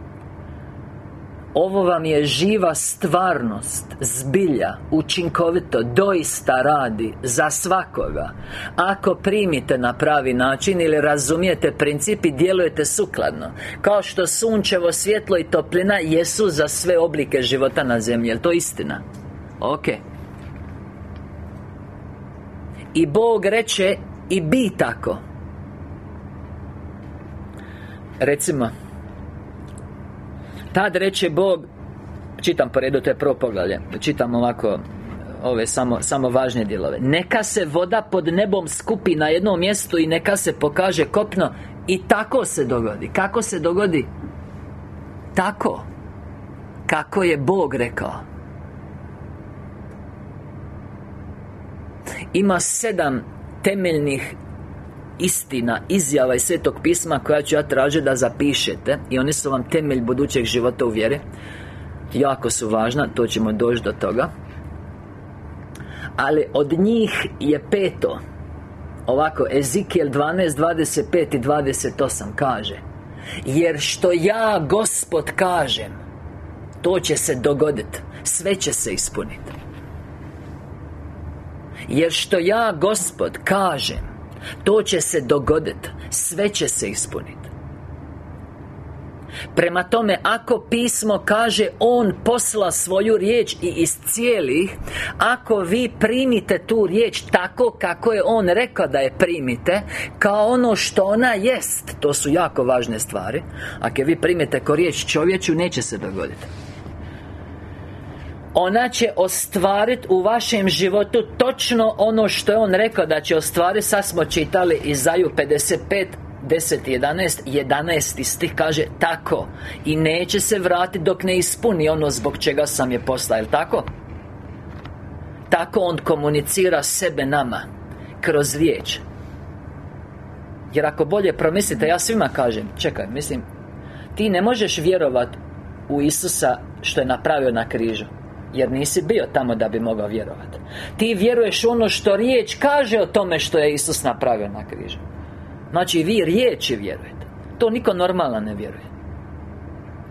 Ovo vam je živa stvarnost Zbilja Učinkovito Doista radi Za svakoga. Ako primite na pravi način Ili razumijete princip i djelujete sukladno Kao što sunčevo svjetlo i toplina Jesu za sve oblike života na zemlji. Je to istina? Ok I Bog reče I bi tako. Recimo Tad reče Bog Čitam po redu, to je prvo poglavlje Čitam ovako Ove samo, samo važne dijelove. Neka se voda pod nebom skupi na jednom mjestu I neka se pokaže kopno I tako se dogodi. Kako se dogodi? Tako Kako je Bog rekao Ima sedam temeljnih istina, izjava iz Svetog pisma koja ću ja tražiti da zapišete i oni su vam temelj budućeg života u vjeri. Jako su važna, to ćemo doći do toga. Ali od njih je peto. Ovako, Ezekiel 12, 25 i 28 kaže jer što ja, Gospod, kažem to će se dogoditi sve će se ispuniti jer što ja, Gospod, kažem to će se dogoditi Sve će se ispuniti Prema tome, ako pismo kaže On posla svoju riječ i iz cijelih Ako vi primite tu riječ tako kako je On rekao da je primite Kao ono što ona jest To su jako važne stvari Ako vi primite ko riječ čovječu, neće se dogoditi ona će ostvariti u vašem životu točno ono što je On rekao da će ostvariti Sad smo čitali Izaju 55 10 11 11 stih kaže tako. I neće se vratiti dok ne ispuni ono zbog čega sam je poslao, jel tako? Tako On komunicira sebe nama Kroz riječ. Jer ako bolje promislite, ja svima kažem Čekaj, mislim Ti ne možeš vjerovati u Isusa što je napravio na križu jer nisi bio tamo da bi mogao vjerovati Ti vjeruješ ono što riječ kaže o tome što je Isus napravio na križu. Znači vi riječi vjerujete. To niko normalan ne vjeruje.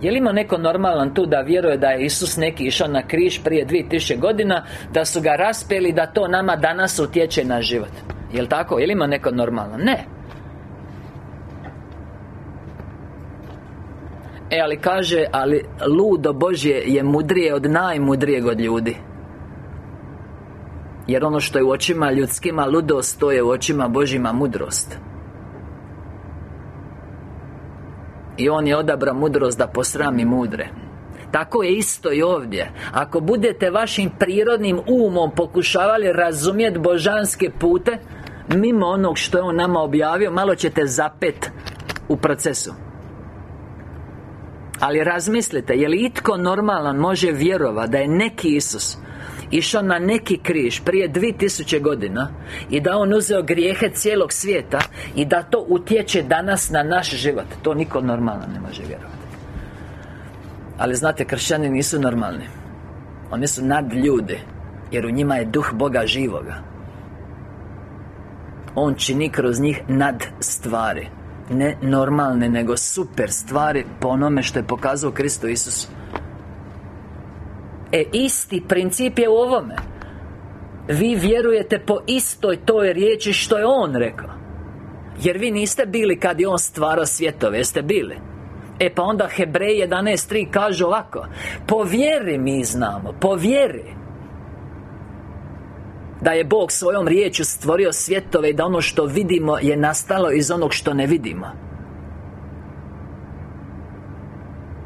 Je li ima neko normalan tu da vjeruje da je Isus neki išao na križ prije 2000 godina Da su ga raspeli da to nama danas utječe na život? Jel' tako? Je li ima neko normalan? Ne E, ali kaže, ali ludo Božje je mudrije od najmudrijeg od ljudi. Jer ono što je u očima ljudskima ludost, to je u očima Božjima mudrost. I on je odabra mudrost da posrami mudre. Tako je isto i ovdje. Ako budete vašim prirodnim umom pokušavali razumjeti božanske pute Mimo onog što je On nama objavio Malo ćete zapet u procesu ali razmislite, je li itko normalan može vjerovati da je neki Isus Išao na neki križ prije 2000 godina I da On uzeo grijehe cijelog svijeta I da to utječe danas na naš život? To niko normalan ne može vjerovati Ali znate, kršćani nisu normalni. Oni su nad ljude Jer u njima je duh Boga živoga. On čini kroz njih nad stvari Ne normalne, nego super stvari Po onome što je pokazao Kristo Isus. E, isti princip je u ovome. Vi vjerujete po istoj toj riječi što je On rekao. Jer vi niste bili kad je On stvarao svjetove, jeste bili? E pa onda Hebrej 11.3 kaže ovako Po vjeri mi znamo, po vjeri Da je Bog svojom riječju stvorio svjetove I da ono što vidimo je nastalo iz onog što ne vidimo.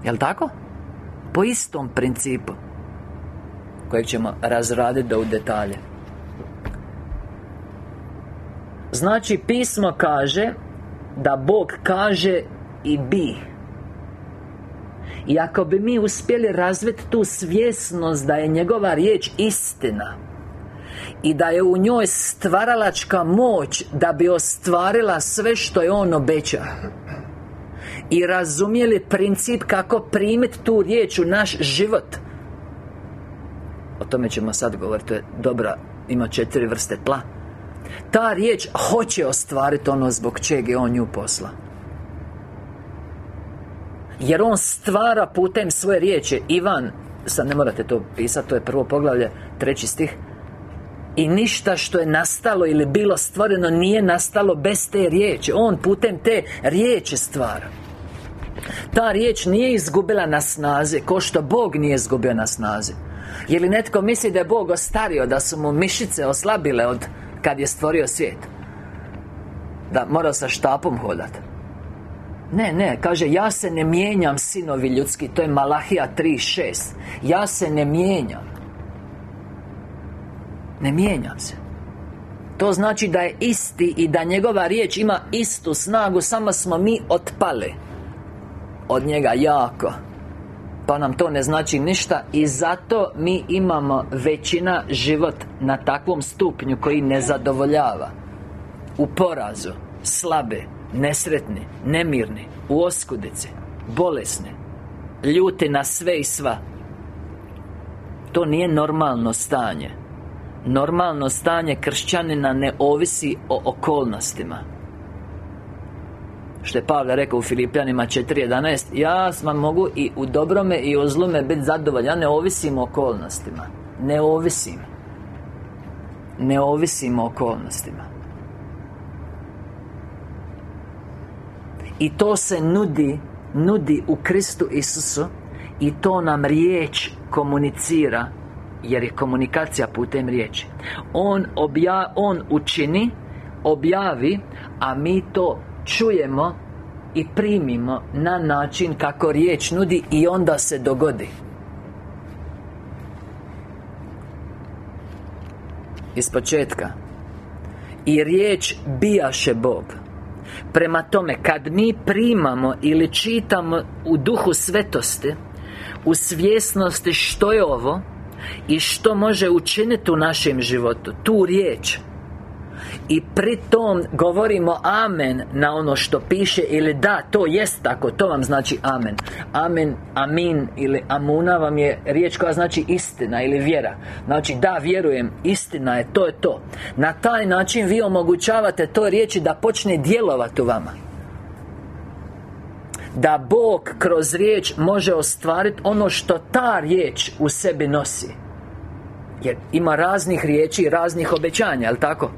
Jel' tako? Po istom principu Kojeg ćemo razraditi do u detalje. Znači, pismo kaže Da Bog kaže i bi. I ako bi mi uspjeli razviti tu svjesnost da je njegova riječ istina i da je u njoj stvaralačka moć da bi ostvarila sve što je on obeća i razumjeli princip kako primiti tu riječ u naš život? O tome ćemo sad govoriti dobra ima četiri vrste tla. Ta riječ hoće ostvariti ono zbog čega je on nju posla jer On stvara putem svoje riječi. Ivan Sad ne morate to pisati, to je prvo poglavlje Treći stih i ništa što je nastalo ili bilo stvoreno Nije nastalo bez te riječi. On putem te riječi stvara. Ta riječ nije izgubila na snazi Ko što Bog nije izgubio na snazi. Je li netko misli da je Bog ostario Da su mu mišice oslabile od Kad je stvorio svijet? Da morao sa štapom hodati ne, ne, kaže Ja se ne mijenjam, sinovi ljudski To je Malahija 3.6 Ja se ne mijenjam Ne mijenjam se. To znači da je isti I da njegova riječ ima istu snagu Samo smo mi otpali Od njega jako. Pa nam to ne znači ništa I zato mi imamo većina život Na takvom stupnju koji ne zadovoljava. U porazu Slabe Nesretni, nemirni, u oskudici Bolesni Ljuti na sve i sva. To nije normalno stanje Normalno stanje kršćanina ne ovisi o okolnostima. Što je Pavle rekao u Filipljanima 4.11 Ja vam mogu i u dobrome i u zlome biti zadovoljan Ja ne ovisim o okolnostima. Ne ovisim. Ne ovisim o okolnostima. I to se nudi Nudi u Kristu Isusu I to nam riječ komunicira Jer je komunikacija putem riječi. On, obja, on učini Objavi A mi to čujemo I primimo na način kako riječ nudi I onda se dogodi. Iz početka. I riječ bijaše Bog. Prema tome, kad mi primamo ili čitamo u duhu svetosti U svjesnosti što je ovo I što može učiniti u našem životu. Tu riječ. I pritom govorimo amen na ono što piše ili da, to jest tako, to vam znači amen. Amen, amin ili amuna vam je riječ koja znači istina ili vjera. Znači da, vjerujem, istina je, to je to. Na taj način vi omogućavate toj riječi da počne djelovati u vama da Bog kroz riječ može ostvariti ono što ta riječ u sebi nosi. Jer ima raznih riječi i raznih obećanja, jel tako?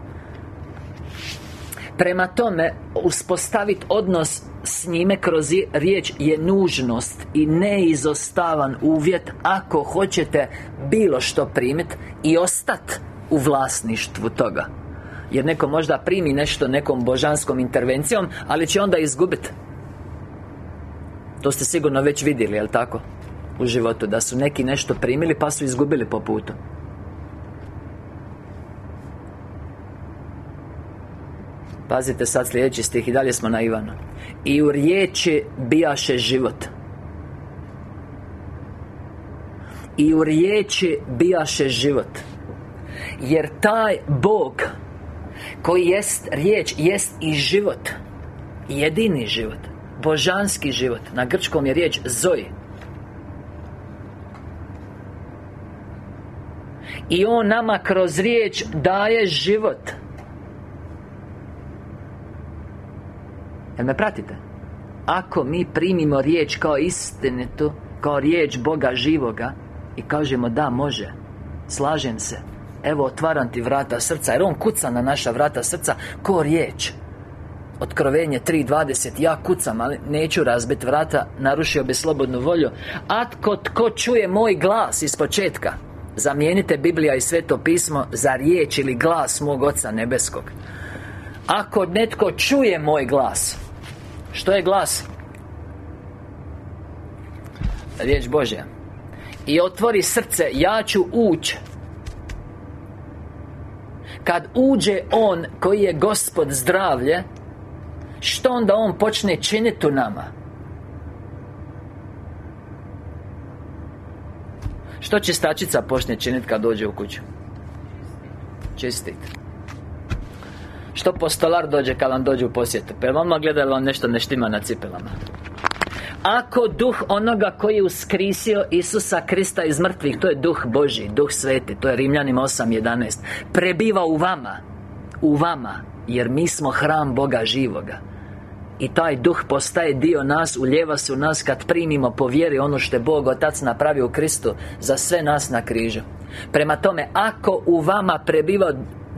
Prema tome, uspostaviti odnos s njime kroz riječ je nužnost I neizostavan uvjet Ako hoćete bilo što primiti I ostati u vlasništvu toga. Jer neko možda primi nešto nekom božanskom intervencijom Ali će onda izgubiti To ste sigurno već vidjeli, jel tako? U životu Da su neki nešto primili pa su izgubili po putu. Pazite sad sljedeći stih i dalje smo na Ivanu. I u riječi bijaše život. I u riječi bijaše život. Jer taj Bog Koji jest riječ, jest i život. Jedini život Božanski život. Na grčkom je riječ Zoji I On nama kroz riječ daje život. Jel me pratite? Ako mi primimo riječ kao istinitu Kao riječ Boga živoga I kažemo da, može Slažem se Evo, otvaram ti vrata srca Jer On kuca na naša vrata srca Ko riječ Otkrovenje 3.20 Ja kucam, ali neću razbiti vrata Narušio bi slobodnu volju. Atko tko čuje moj glas iz početka? Zamijenite Biblija i Sveto pismo Za riječ ili glas mog Oca Nebeskog. Ako netko čuje moj glas Što je glas? Riječ Božja. I otvori srce Ja ću ući Kad uđe On koji je Gospod zdravlje Što onda On počne činiti u nama? Što će stačica počne činiti kad dođe u kuću? Čistit Što postolar dođe kad vam dođe u posjetu? Pa vama gleda vam nešto ne štima na cipelama ako duh onoga koji je uskrisio Isusa Krista iz mrtvih To je duh Boži, duh sveti To je Rimljanima 8.11 Prebiva u vama U vama Jer mi smo hram Boga živoga i taj duh postaje dio nas, uljeva se u nas kad primimo po vjeri ono što je Bog Otac napravio u Kristu Za sve nas na križu. Prema tome, ako u vama prebiva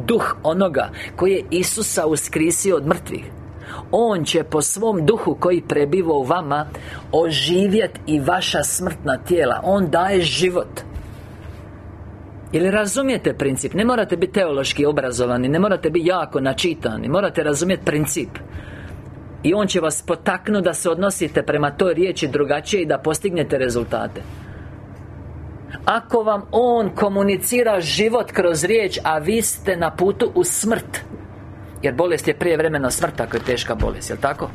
duh onoga koji je Isusa uskrisio od mrtvih on će po svom duhu koji prebiva u vama Oživjeti i vaša smrtna tijela. On daje život. Ili razumijete princip? Ne morate biti teološki obrazovani Ne morate biti jako načitani Morate razumjeti princip I On će vas potaknuti da se odnosite prema toj riječi drugačije I da postignete rezultate Ako vam On komunicira život kroz riječ A vi ste na putu u smrt jer bolest je prijevremena smrt ako je teška bolest, jel' tako?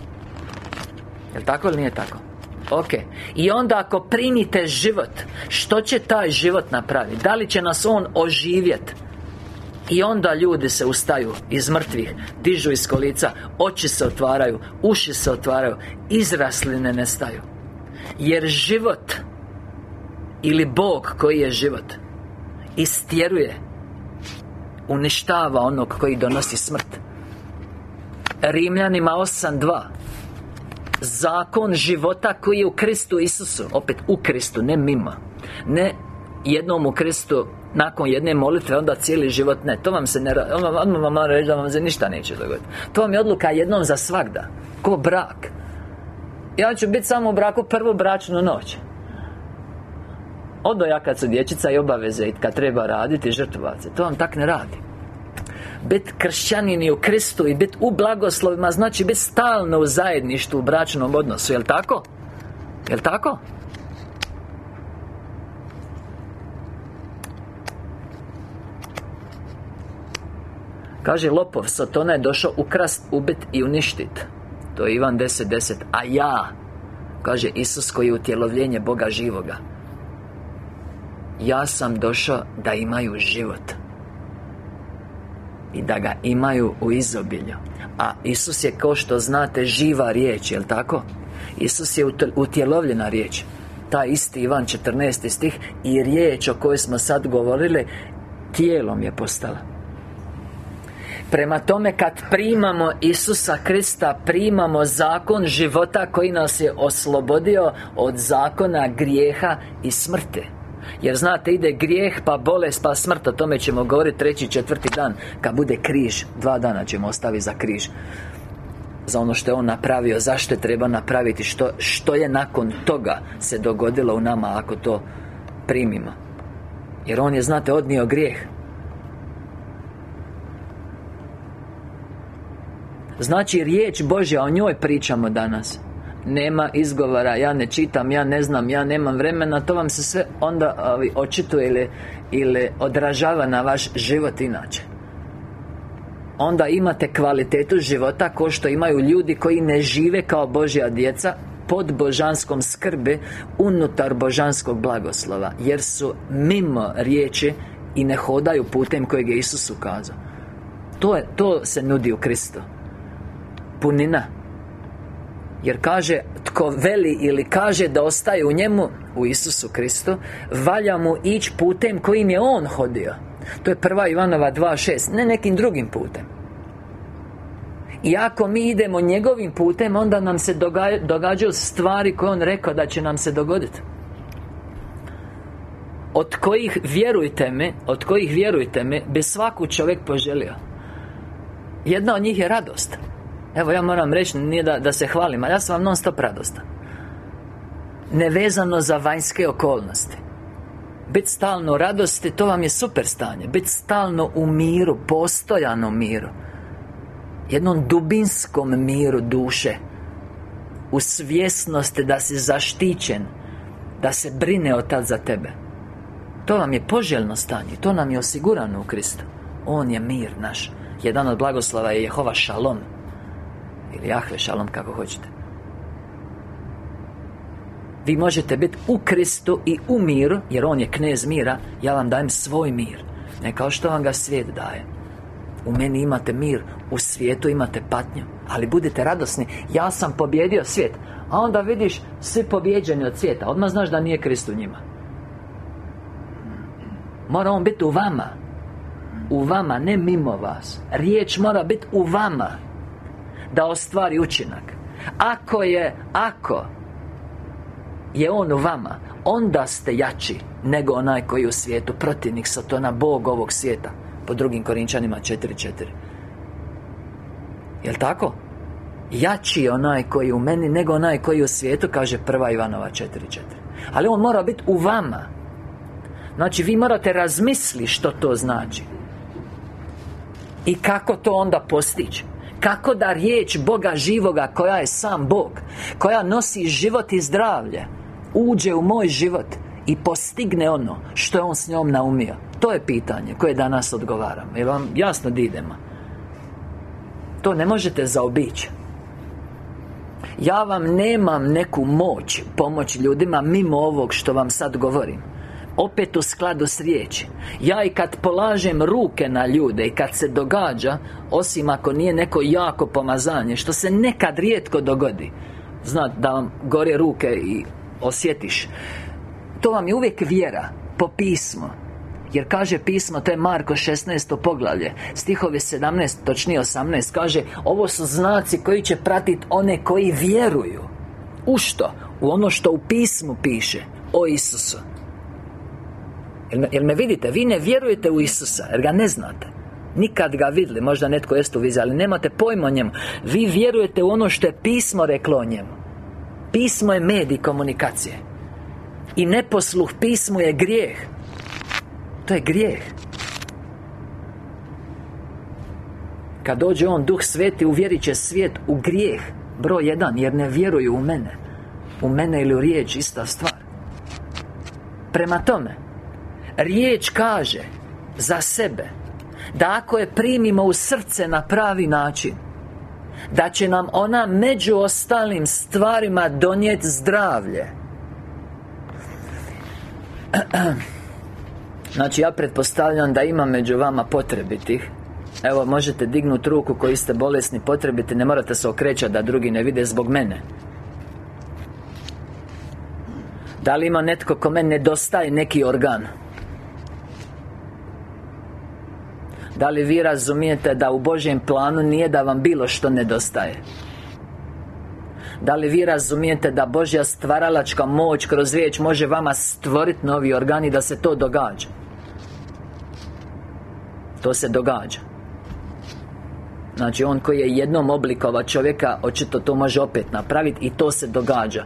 Jel' tako ili nije tako? Ok I onda ako primite život Što će taj život napraviti? Da li će nas on oživjeti? I onda ljudi se ustaju iz mrtvih Dižu iz kolica Oči se otvaraju Uši se otvaraju Izrasline nestaju. Jer život Ili Bog koji je život Istjeruje Uništava onog koji donosi smrt. Rimljanima 8.2 Zakon života koji je u Kristu Isusu Opet u Kristu, ne mimo Ne jednom u Kristu nakon jedne molitve onda cijeli život ne. To vam se ne odmah vam reći da vam se ništa neće dogoditi. To vam je odluka jednom za svakda Ko brak. Ja ću biti samo u braku prvu bračnu noć. Odo ja kad su dječica i obaveze i kad treba raditi žrtvovati To vam tak ne radi. Biti kršćanin u Kristu i biti u blagoslovima Znači biti stalno u zajedništvu u bračnom odnosu, jel' tako? Jel' tako? Kaže Lopov, Satona je došao ukrast, ubit i uništit To je Ivan 10.10 10. A ja Kaže Isus koji je utjelovljenje Boga živoga Ja sam došao da imaju život i da ga imaju u izobilju A Isus je kao što znate živa riječ, jel tako? Isus je utjelovljena riječ Ta isti Ivan 14. stih I riječ o kojoj smo sad govorili Tijelom je postala Prema tome kad primamo Isusa Krista Primamo zakon života koji nas je oslobodio Od zakona grijeha i smrti. Jer znate, ide grijeh, pa bolest, pa smrt O tome ćemo govoriti treći, četvrti dan. Kad bude križ Dva dana ćemo ostaviti za križ. Za ono što je On napravio Zašto je treba napraviti Što, što je nakon toga se dogodilo u nama Ako to primimo. Jer On je, znate, odnio grijeh Znači riječ Božja, o njoj pričamo danas. Nema izgovora, ja ne čitam, ja ne znam, ja nemam vremena To vam se sve onda ovi, očituje ili, ili odražava na vaš život inače. Onda imate kvalitetu života Ko što imaju ljudi koji ne žive kao Božja djeca Pod božanskom skrbi Unutar božanskog blagoslova Jer su mimo riječi I ne hodaju putem kojeg je Isus ukazao to, je, to se nudi u Kristu Punina. Jer kaže Tko veli ili kaže da ostaje u njemu U Isusu Kristu Valja mu ići putem kojim je On hodio. To je prva Ivanova 2.6 Ne nekim drugim putem. I ako mi idemo njegovim putem Onda nam se događaju stvari koje On rekao da će nam se dogoditi Od kojih, vjerujte me Od kojih, vjerujte me Bi svaku čovjek poželio. Jedna od njih je radost Evo ja moram reći, nije da, da se hvalim, ali ja sam vam non stop radostan. Nevezano za vanjske okolnosti. Biti stalno u radosti, to vam je super stanje. Biti stalno u miru, postojanom miru. Jednom dubinskom miru duše. U svjesnosti da si zaštićen Da se brine od tad za tebe. To vam je poželjno stanje To nam je osigurano u Kristu. On je mir naš. Jedan od blagoslova je Jehova šalom ili Jahve šalom, kako hoćete. Vi možete biti u Kristu i u miru Jer On je knez mira Ja vam dajem svoj mir. Ne kao što vam ga svijet daje. U meni imate mir U svijetu imate patnju. Ali budite radosni Ja sam pobjedio svijet. A onda vidiš Svi pobjeđeni od svijeta Odmah znaš da nije Krist u njima. Mora On biti u vama. U vama, ne mimo vas. Riječ mora biti u vama da ostvari učinak. Ako je, ako je On u vama Onda ste jači nego onaj koji je u svijetu. Protivnik Satona, Bog ovog svijeta. Po drugim Korinčanima 4.4 Jel' tako? Jači je onaj koji je u meni Nego onaj koji je u svijetu Kaže prva Ivanova 4.4 Ali on mora biti u vama. Znači vi morate razmisliti što to znači. I kako to onda postići kako da riječ Boga živoga koja je sam Bog Koja nosi život i zdravlje Uđe u moj život I postigne ono što je On s njom naumio? To je pitanje koje danas odgovaram. Jer vam jasno da idemo? To ne možete zaobići. Ja vam nemam neku moć Pomoć ljudima mimo ovog što vam sad govorim opet u skladu s riječi Ja i kad polažem ruke na ljude i kad se događa Osim ako nije neko jako pomazanje Što se nekad rijetko dogodi Zna da vam gore ruke i osjetiš To vam je uvijek vjera Po pismu jer kaže pismo, to je Marko 16. poglavlje Stihovi 17, točnije 18 Kaže, ovo su znaci koji će pratiti one koji vjeruju U što? U ono što u pismu piše O Isusu Jel me, jel me vidite? Vi ne vjerujete u Isusa Jer ga ne znate? Nikad ga vidjeli, možda netko jest u vizi Ali nemate pojma o njemu. Vi vjerujete u ono što je pismo reklo o njemu. Pismo je medij komunikacije. I neposluh pismu je grijeh. To je grijeh. Kad dođe On, Duh Sveti, uvjerit će svijet u grijeh. Broj jedan, jer ne vjeruju u mene. U mene ili u riječ, ista stvar. Prema tome Riječ kaže Za sebe Da ako je primimo u srce na pravi način Da će nam ona među ostalim stvarima donijeti zdravlje. Znači ja pretpostavljam da ima među vama potrebitih. Evo možete dignuti ruku koji ste bolesni potrebiti Ne morate se okrećati da drugi ne vide zbog mene. Da li ima netko kome nedostaje neki organ Da li vi razumijete da u Božjem planu nije da vam bilo što nedostaje? Da li vi razumijete da Božja stvaralačka moć kroz riječ može vama stvoriti novi organ i da se to događa? To se događa. Znači on koji je jednom oblikova čovjeka Očito to može opet napraviti I to se događa.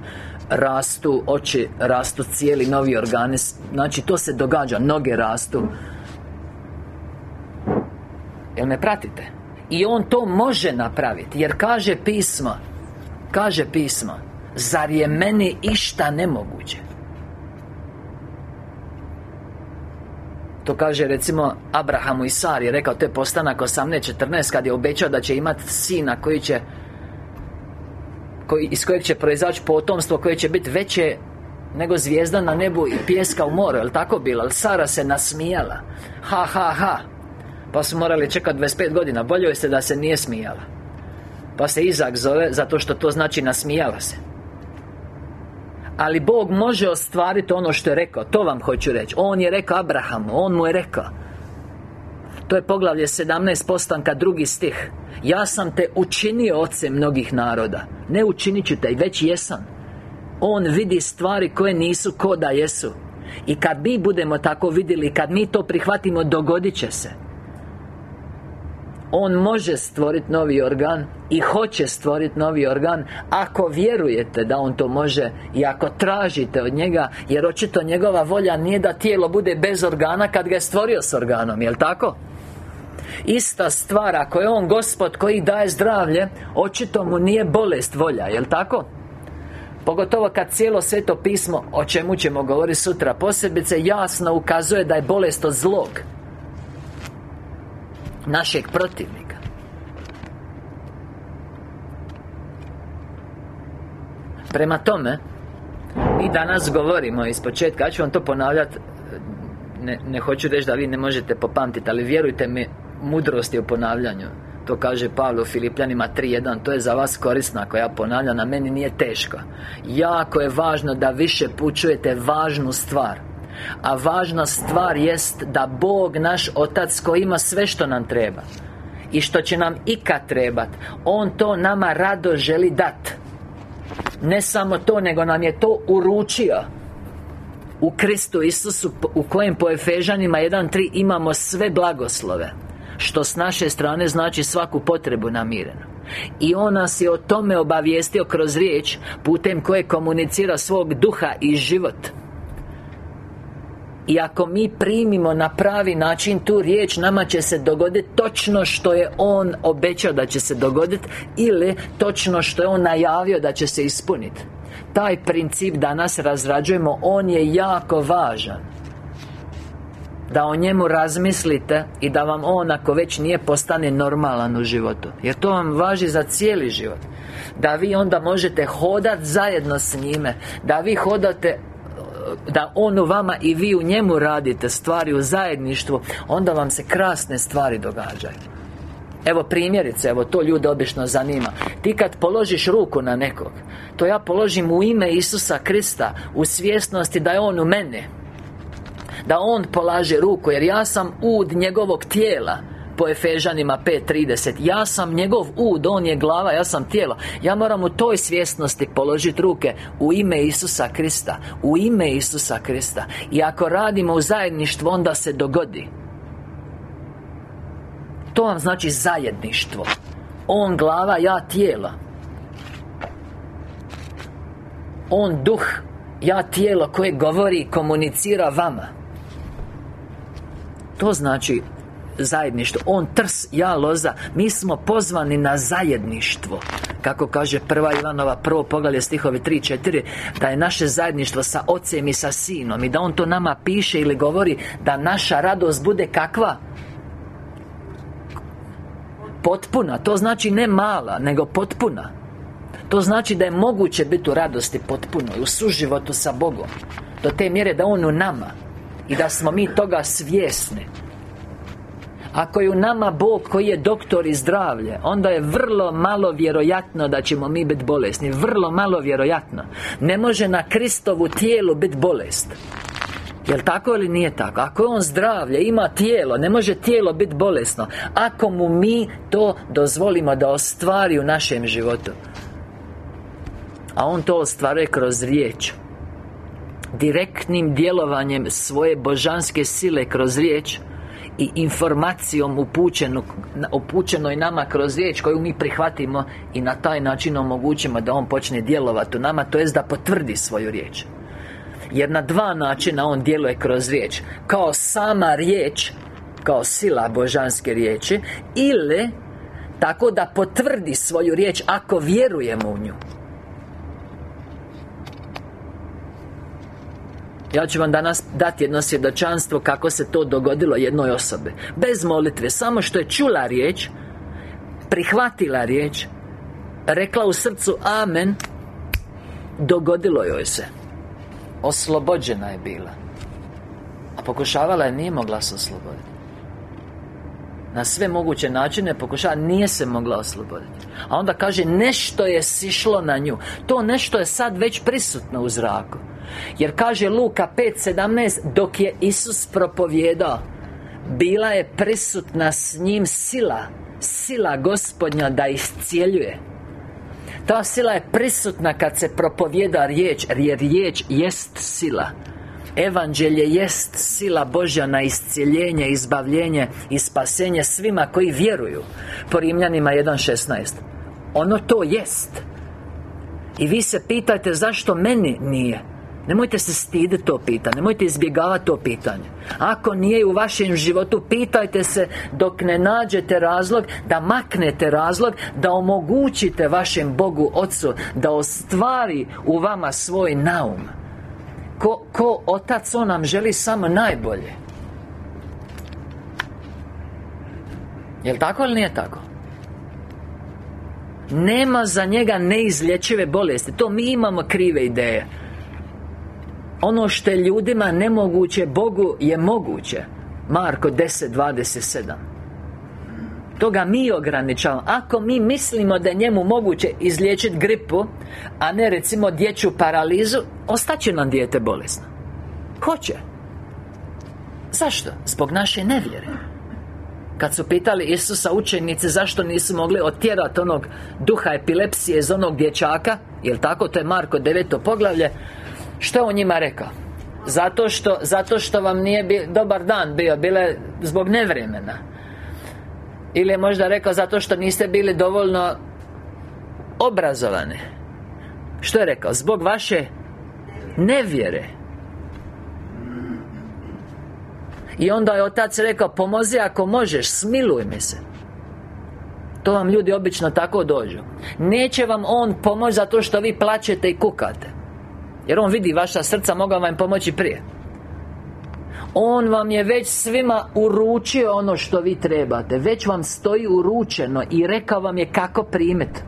Rastu oči, rastu cijeli novi organi Znači to se događa, noge rastu Jel me pratite? I on to može napraviti Jer kaže pismo Kaže pismo Zar je meni išta nemoguće? To kaže recimo Abrahamu i Sari Rekao to je postanak 18.14 Kad je obećao da će imati sina koji će koji, Iz kojeg će proizaći potomstvo Koje će biti veće nego zvijezda na nebu i pjeska u moru Jel tako bilo? Ali Sara se nasmijala Ha ha ha Pa su morali čekati 25 godina Bolje je se da se nije smijala. Pa se Izak zove Zato što to znači nasmijala se. Ali Bog može ostvariti ono što je rekao To vam hoću reći On je rekao Abrahamu On mu je rekao. To je poglavlje 17 postanka drugi stih. Ja sam te učinio ocem mnogih naroda. Ne učinit ću te već jesam. On vidi stvari koje nisu ko da jesu. I kad mi budemo tako vidjeli Kad mi to prihvatimo Dogodit će se on može stvoriti novi organ I hoće stvoriti novi organ Ako vjerujete da On to može I ako tražite od njega Jer očito njegova volja nije da tijelo bude bez organa Kad ga je stvorio s organom, jel tako? Ista stvar, ako je On Gospod koji daje zdravlje Očito mu nije bolest volja, jel tako? Pogotovo kad cijelo sveto pismo O čemu ćemo govoriti sutra Posebice jasno ukazuje da je bolest od zlog našeg protivnika. Prema tome Mi danas govorimo iz početka Ja ću vam to ponavljati ne, ne hoću reći da vi ne možete popamtiti Ali vjerujte mi Mudrost je u ponavljanju. To kaže Pavlo Filipljanima 3.1 To je za vas korisno ako ja ponavljam Na meni nije teško. Jako je važno da više pučujete važnu stvar a važna stvar jest da Bog, naš Otac koji ima sve što nam treba I što će nam ikad trebat On to nama rado želi dat. Ne samo to, nego nam je to uručio. U Kristu Isusu U kojem po Efežanima 1.3 imamo sve blagoslove Što s naše strane znači svaku potrebu namirenu. I On nas je o tome obavijestio kroz riječ Putem koje komunicira svog duha i život i ako mi primimo na pravi način tu riječ Nama će se dogoditi točno što je On obećao da će se dogoditi Ili točno što je On najavio da će se ispuniti Taj princip danas razrađujemo. On je jako važan. Da o njemu razmislite i da vam on ako već nije postane normalan u životu. Jer to vam važi za cijeli život. Da vi onda možete hodati zajedno s njime. Da vi hodate da On u vama i vi u njemu radite stvari u zajedništvu Onda vam se krasne stvari događaju. Evo primjerice, evo to ljude obično zanima. Ti kad položiš ruku na nekog To ja položim u ime Isusa Krista U svjesnosti da je On u mene. Da On polaže ruku Jer ja sam ud njegovog tijela po Efežanima 5.30 Ja sam njegov ud, on je glava, ja sam tijelo. Ja moram u toj svjesnosti položiti ruke U ime Isusa Krista U ime Isusa Krista. I ako radimo u zajedništvu, onda se dogodi. To vam znači zajedništvo. On glava, ja tijelo. On duh Ja tijelo koje govori i komunicira vama. To znači zajedništvo. On trs, ja loza. Mi smo pozvani na zajedništvo. Kako kaže prva Ivanova prvo poglavlje stihovi 3-4 Da je naše zajedništvo sa ocem i sa sinom I da on to nama piše ili govori Da naša radost bude kakva? Potpuna, to znači ne mala, nego potpuna. To znači da je moguće biti u radosti potpuno u suživotu sa Bogom. Do te mjere da On u nama I da smo mi toga svjesni ako je u nama Bog koji je doktor i zdravlje Onda je vrlo malo vjerojatno da ćemo mi biti bolesni. Vrlo malo vjerojatno. Ne može na Kristovu tijelu biti bolest. Jel tako ili nije tako? Ako je on zdravlje, ima tijelo Ne može tijelo biti bolesno. Ako mu mi to dozvolimo da ostvari u našem životu A on to ostvaruje kroz riječ Direktnim djelovanjem svoje božanske sile kroz riječ I informacijom upućenu, upućenoj nama kroz riječ koju mi prihvatimo I na taj način omogućimo da On počne djelovati u nama To jest da potvrdi svoju riječ. Jer na dva načina On djeluje kroz riječ. Kao sama riječ Kao sila božanske riječi Ili Tako da potvrdi svoju riječ Ako vjerujemo u nju Ja ću vam danas dati jedno svjedočanstvo kako se to dogodilo jednoj osobi. Bez molitve, samo što je čula riječ Prihvatila riječ Rekla u srcu Amen Dogodilo joj se. Oslobođena je bila. A pokušavala je, nije mogla se osloboditi. Na sve moguće načine pokušava, nije se mogla osloboditi. A onda kaže, nešto je sišlo na nju. To nešto je sad već prisutno u zraku jer kaže Luka 5.17 Dok je Isus propovjedao Bila je prisutna s njim sila Sila gospodnja da iscijeljuje. Ta sila je prisutna kad se propovjeda riječ Jer riječ jest sila. Evanđelje jest sila Božja na iscijeljenje, izbavljenje i spasenje svima koji vjeruju. Po Rimljanima 1.16 Ono to jest. I vi se pitajte zašto meni nije Nemojte se stiditi to pitanje Nemojte izbjegavati to pitanje. Ako nije u vašem životu Pitajte se dok ne nađete razlog Da maknete razlog Da omogućite vašem Bogu Otcu Da ostvari u vama svoj naum. Ko, ko Otac On nam želi samo najbolje. Jel' tako ili nije tako? Nema za njega neizlječive bolesti. To mi imamo krive ideje ono što je ljudima nemoguće Bogu je moguće Marko 10.27 Toga mi ograničavamo Ako mi mislimo da je njemu moguće izliječiti gripu A ne recimo dječju paralizu Ostaće nam dijete bolesno Hoće Zašto? Zbog naše nevjere kad su pitali Isusa učenici zašto nisu mogli otjerati onog duha epilepsije iz onog dječaka Jel tako? To je Marko 9. poglavlje što je on njima rekao? Zato što, zato što vam nije bi, dobar dan bio Bile zbog nevremena. Ili je možda rekao zato što niste bili dovoljno Obrazovani. Što je rekao? Zbog vaše nevjere. I onda je otac rekao Pomozi ako možeš, smiluj mi se. To vam ljudi obično tako dođu. Neće vam On pomoći zato što vi plaćete i kukate jer On vidi vaša srca, mogao vam pomoći prije. On vam je već svima uručio ono što vi trebate. Već vam stoji uručeno I rekao vam je kako primiti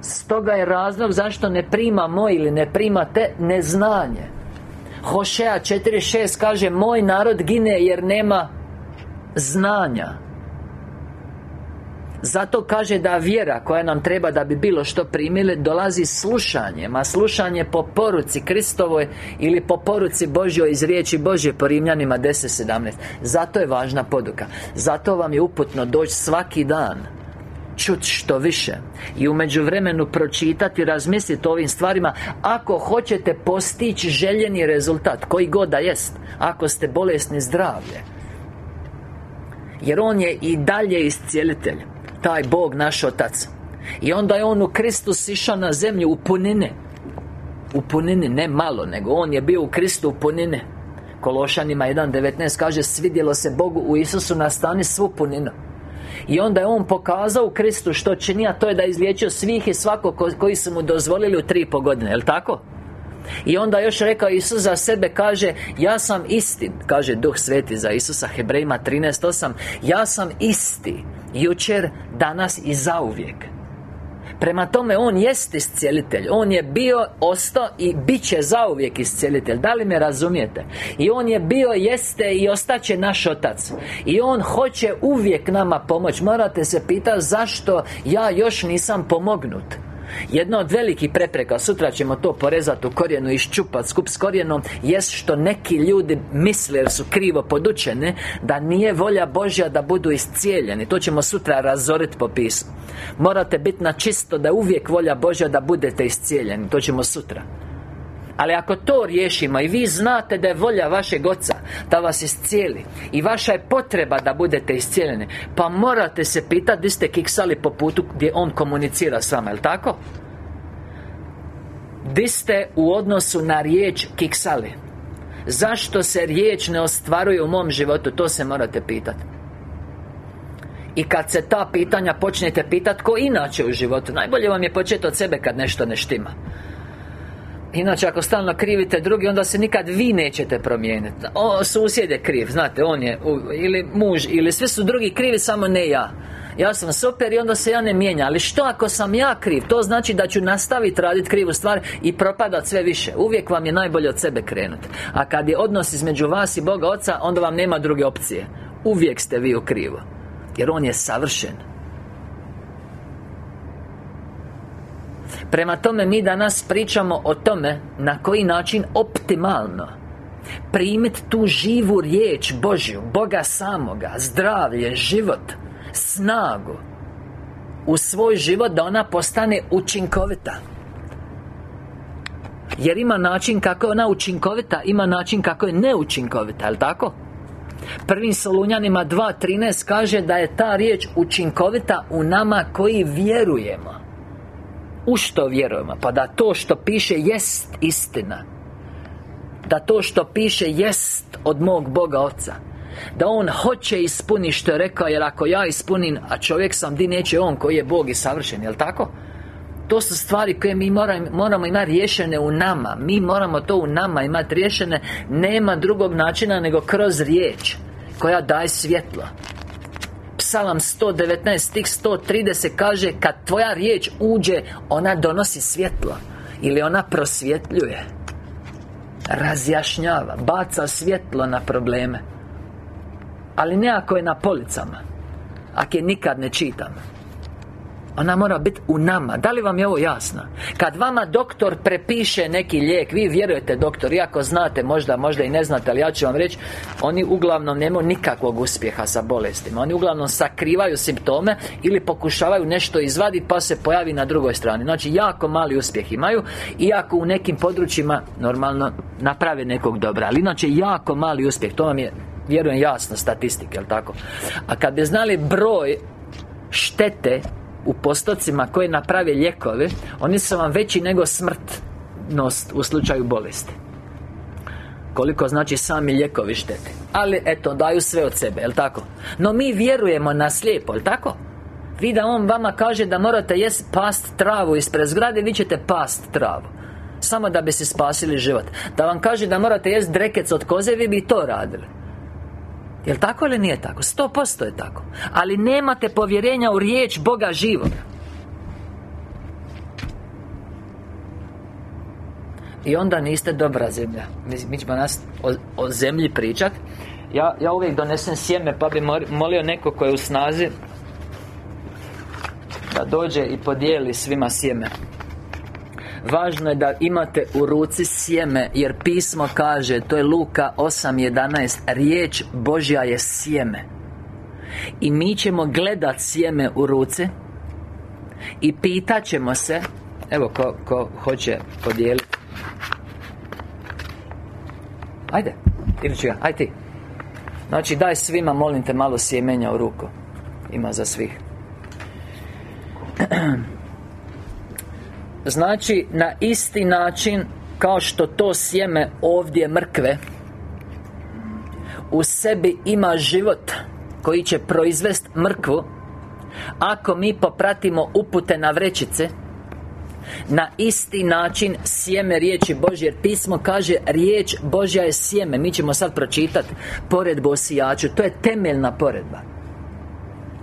Stoga je razlog zašto ne primamo ili ne primate neznanje. Hošeja 4.6 kaže Moj narod gine jer nema znanja zato kaže da vjera koja nam treba da bi bilo što primili Dolazi slušanjem A slušanje po poruci Kristovoj Ili po poruci Božjoj iz riječi Božje Po Rimljanima 10.17 Zato je važna poduka. Zato vam je uputno doći svaki dan Čut što više I u međuvremenu pročitati Razmisliti o ovim stvarima. Ako hoćete postići željeni rezultat Koji god da jest Ako ste bolesni zdravlje Jer On je i dalje iscijelitelj taj Bog naš Otac. I onda je On u Kristu sišao na zemlju u punine. U punini, ne malo, nego On je bio u Kristu u punine. Kološanima 1.19 kaže Svidjelo se Bogu u Isusu nastani svu puninu. I onda je On pokazao u Kristu što čini, a to je da je izliječio svih i svakog koji su mu dozvolili u tri po godine, jel' tako? I onda još rekao Isus za sebe kaže Ja sam isti Kaže Duh Sveti za Isusa Hebrejima 13.8 Ja sam isti Jučer, danas i zauvijek Prema tome, On jest iscijelitelj. On je bio, ostao i bit će zauvijek iscijelitelj. Da li me razumijete? I On je bio, jeste i ostaće naš Otac. I On hoće uvijek nama pomoć. Morate se pitati zašto ja još nisam pomognut jedna od velikih prepreka, sutra ćemo to porezati u korijenu i iščupati skup s korijenom Jest što neki ljudi misle jer su krivo podučene Da nije volja Božja da budu iscijeljeni. To ćemo sutra razoriti po pismu. Morate biti na čisto da je uvijek volja Božja da budete iscijeljeni. To ćemo sutra ali ako to riješimo i vi znate da je volja vašeg oca Da vas iscijeli I vaša je potreba da budete iscijeljeni Pa morate se pitati gdje ste kiksali po putu gdje on komunicira s vama, jel tako? Di ste u odnosu na riječ kiksali? Zašto se riječ ne ostvaruje u mom životu? To se morate pitati i kad se ta pitanja počnete pitati ko inače u životu Najbolje vam je početi od sebe kad nešto ne štima Inače, ako stalno krivite drugi, onda se nikad vi nećete promijeniti. O, Susjed je kriv, znate, on je Ili muž, ili svi su drugi krivi, samo ne ja. Ja sam super i onda se ja ne mijenja Ali što ako sam ja kriv? To znači da ću nastaviti raditi krivu stvar I propadat sve više. Uvijek vam je najbolje od sebe krenuti A kad je odnos između vas i Boga Oca Onda vam nema druge opcije. Uvijek ste vi u krivu Jer On je savršen Prema tome mi danas pričamo o tome Na koji način optimalno Primiti tu živu riječ Božju Boga samoga Zdravlje, život Snagu. U svoj život da ona postane učinkovita. Jer ima način kako je ona učinkovita Ima način kako je neučinkovita, jel' tako? Prvim Solunjanima 2.13 kaže da je ta riječ učinkovita u nama koji vjerujemo u što vjerujemo? Pa da to što piše jest istina. Da to što piše jest od mog Boga Oca. Da On hoće ispuniti što je rekao Jer ako ja ispunim, a čovjek sam di neće On koji je Bog i savršen, jel tako? To su stvari koje mi moramo, moramo imati riješene u nama. Mi moramo to u nama imati riješene. Nema drugog načina nego kroz riječ Koja daje svjetlo Psalam 119 stih 130 kaže Kad tvoja riječ uđe Ona donosi svjetlo Ili ona prosvjetljuje. Razjašnjava Baca svjetlo na probleme. Ali ne ako je na policama Ako je nikad ne čitam ona mora biti u nama Da li vam je ovo jasno? Kad vama doktor prepiše neki lijek Vi vjerujete doktor Iako znate možda, možda i ne znate Ali ja ću vam reći Oni uglavnom nemaju nikakvog uspjeha sa bolestima Oni uglavnom sakrivaju simptome Ili pokušavaju nešto izvaditi Pa se pojavi na drugoj strani Znači jako mali uspjeh imaju Iako u nekim područjima Normalno naprave nekog dobra Ali inače jako mali uspjeh To vam je vjerujem jasno statistike, jel tako? A kad bi znali broj štete u postocima koje naprave lijekove Oni su vam veći nego smrtnost u slučaju bolesti. Koliko znači sami lijekovi štete. Ali eto, daju sve od sebe, jel tako? No mi vjerujemo na slijepo, jel tako? Vi da on vama kaže da morate jest past travu ispred zgrade Vi ćete past travu. Samo da bi se spasili život. Da vam kaže da morate jest drekec od koze Vi bi to radili Jel tako ili nije tako? Sto posto je tako. Ali nemate povjerenja u riječ Boga živog I onda niste dobra zemlja. Mi, ćemo nas o, o zemlji pričat. Ja, ja uvijek donesem sjeme Pa bi molio neko ko je u snazi Da dođe i podijeli svima sjeme Važno je da imate u ruci sjeme Jer pismo kaže To je Luka 8.11 Riječ Božja je sjeme. I mi ćemo gledat sjeme u ruci I pitat ćemo se Evo ko, ko hoće podijeliti Ajde Ili ću ja, ti. Znači daj svima molim te malo sjemenja u ruku. Ima za svih Znači, na isti način Kao što to sjeme ovdje mrkve U sebi ima život Koji će proizvest mrkvu. Ako mi popratimo upute na vrećice na isti način sjeme riječi Božje Jer pismo kaže riječ Božja je sjeme. Mi ćemo sad pročitati poredbu o sijaču. To je temeljna poredba.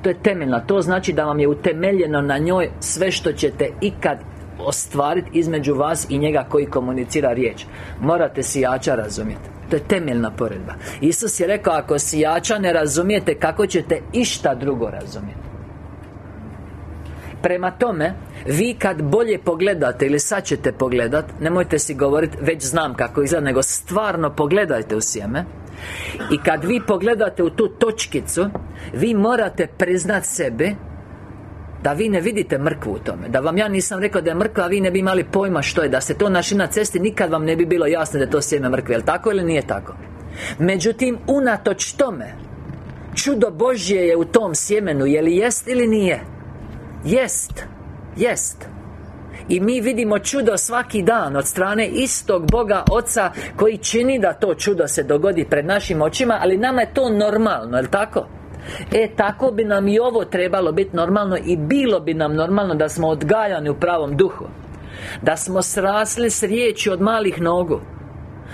To je temeljna. To znači da vam je utemeljeno na njoj Sve što ćete ikad ostvariti između vas i njega koji komunicira riječ. Morate sijača razumjeti To je temeljna poredba. Isus je rekao, ako sijača ne razumijete, kako ćete išta drugo razumjeti Prema tome, vi kad bolje pogledate ili sad ćete pogledat Nemojte si govoriti, već znam kako izgleda Nego stvarno pogledajte u sjeme. I kad vi pogledate u tu točkicu Vi morate priznat sebe Da vi ne vidite mrkvu u tome Da vam ja nisam rekao da je mrkva A vi ne bi imali pojma što je Da se to naši na cesti Nikad vam ne bi bilo jasno da je to sjeme mrkve Jel tako ili nije tako? Međutim, unatoč tome Čudo Božje je u tom sjemenu Je li jest ili nije? Jest Jest i mi vidimo čudo svaki dan od strane istog Boga Oca Koji čini da to čudo se dogodi pred našim očima Ali nama je to normalno, jel tako? E, tako bi nam i ovo trebalo biti normalno I bilo bi nam normalno da smo odgajani u pravom duhu. Da smo srasli s riječi od malih nogu.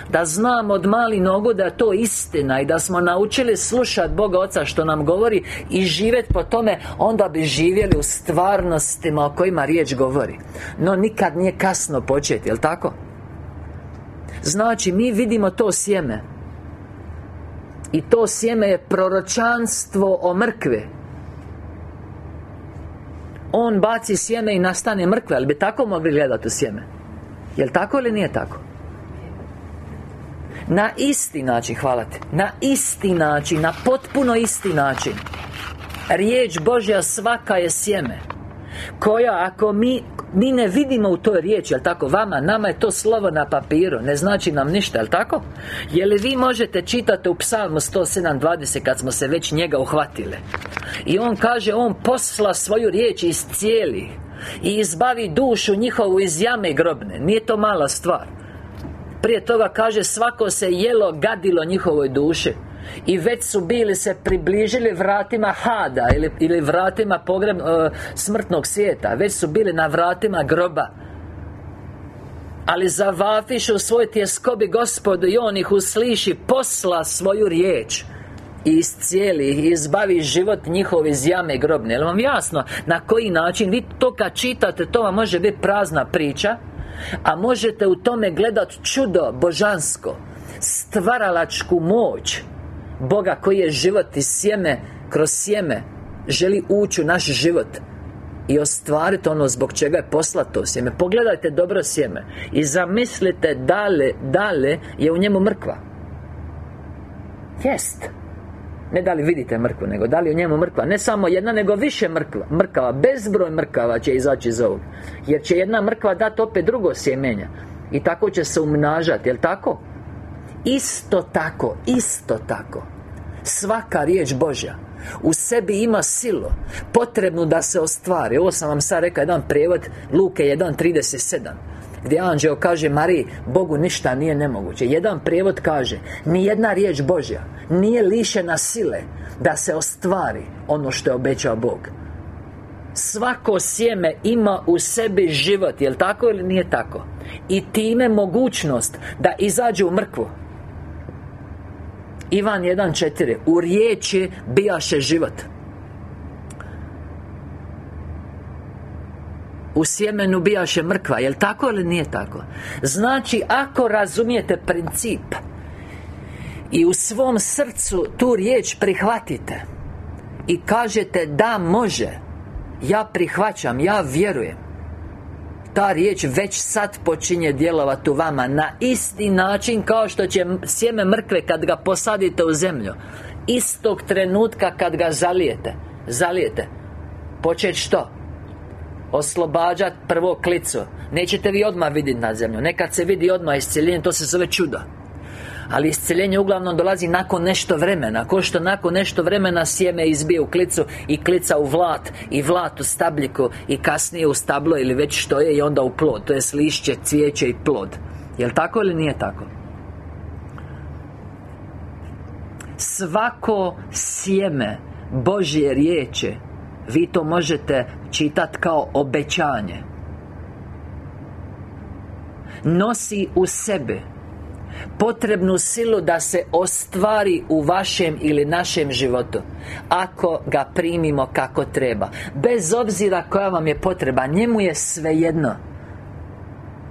Da znam od mali nogu da to istina I da smo naučili slušati Boga Oca što nam govori I živjeti po tome Onda bi živjeli u stvarnostima o kojima riječ govori. No nikad nije kasno početi, jel tako? Znači, mi vidimo to sjeme I to sjeme je proročanstvo o mrkve On baci sjeme i nastane mrkve Ali bi tako mogli gledati sjeme? Jel tako ili nije tako? Na isti način, hvala te Na isti način, na potpuno isti način. Riječ Božja svaka je sjeme Koja ako mi Mi ne vidimo u toj riječi, jel tako? Vama, nama je to slovo na papiru Ne znači nam ništa, jel tako? Je li vi možete čitati u psalmu 107.20 Kad smo se već njega uhvatili I on kaže, on posla svoju riječ iz cijeli I izbavi dušu njihovu iz jame grobne Nije to mala stvar prije toga kaže svako se jelo gadilo njihovoj duši i već su bili se približili vratima Hada ili, ili vratima pogreb, e, smrtnog svijeta. Već su bili na vratima groba. Ali zavafišu u svoj tjeskobi gospodu I on ih usliši Posla svoju riječ. I iscijeli ih izbavi život njihov iz jame grobne. Jel vam jasno na koji način Vi to kad čitate To vam može biti prazna priča a možete u tome gledat čudo božansko Stvaralačku moć Boga koji je život i sjeme Kroz sjeme Želi ući u naš život i ostvariti ono zbog čega je poslato sjeme. Pogledajte dobro sjeme I zamislite dale, dale je u njemu mrkva. Jest. Ne da li vidite mrkvu, nego da li u njemu mrkva. Ne samo jedna, nego više mrkva Mrkava, bezbroj mrkava će izaći iz ovog. Jer će jedna mrkva dati opet drugo sjemenja I tako će se umnažati, jel tako? Isto tako, isto tako. Svaka riječ Božja u sebi ima silu Potrebnu da se ostvari. Ovo sam vam sad rekao jedan prijevod Luke 1.37 gdje anđeo kaže Mariji Bogu ništa nije nemoguće. Jedan prijevod kaže Ni jedna riječ Božja Nije lišena sile Da se ostvari ono što je obećao Bog. Svako sjeme ima u sebi život Jel tako ili nije tako? I time mogućnost Da izađe u mrkvu Ivan 1.4 U riječi bijaše život. U sjemenu bijaše mrkva, jel tako ili nije tako? Znači, ako razumijete princip I u svom srcu tu riječ prihvatite I kažete da može Ja prihvaćam, ja vjerujem ta riječ već sad počinje djelovati u vama Na isti način kao što će sjeme mrkve kad ga posadite u zemlju. Istog trenutka kad ga zalijete. Zalijete. Počet što? oslobađati prvo klicu. Nećete vi odmah vidjeti na zemlju. Nekad se vidi odmah iscjeljenje, to se zove čudo ali isceljenje uglavnom dolazi nakon nešto vremena. Ko što nakon nešto vremena sjeme izbije u klicu I klica u vlat I vlat u stabljiku I kasnije u stablo ili već što je I onda u plod To je lišće, cvijeće i plod. Jel tako ili nije tako? Svako sjeme Božje riječi vi to možete čitati kao obećanje. Nosi u sebe Potrebnu silu da se ostvari u vašem ili našem životu Ako ga primimo kako treba. Bez obzira koja vam je potreba Njemu je svejedno.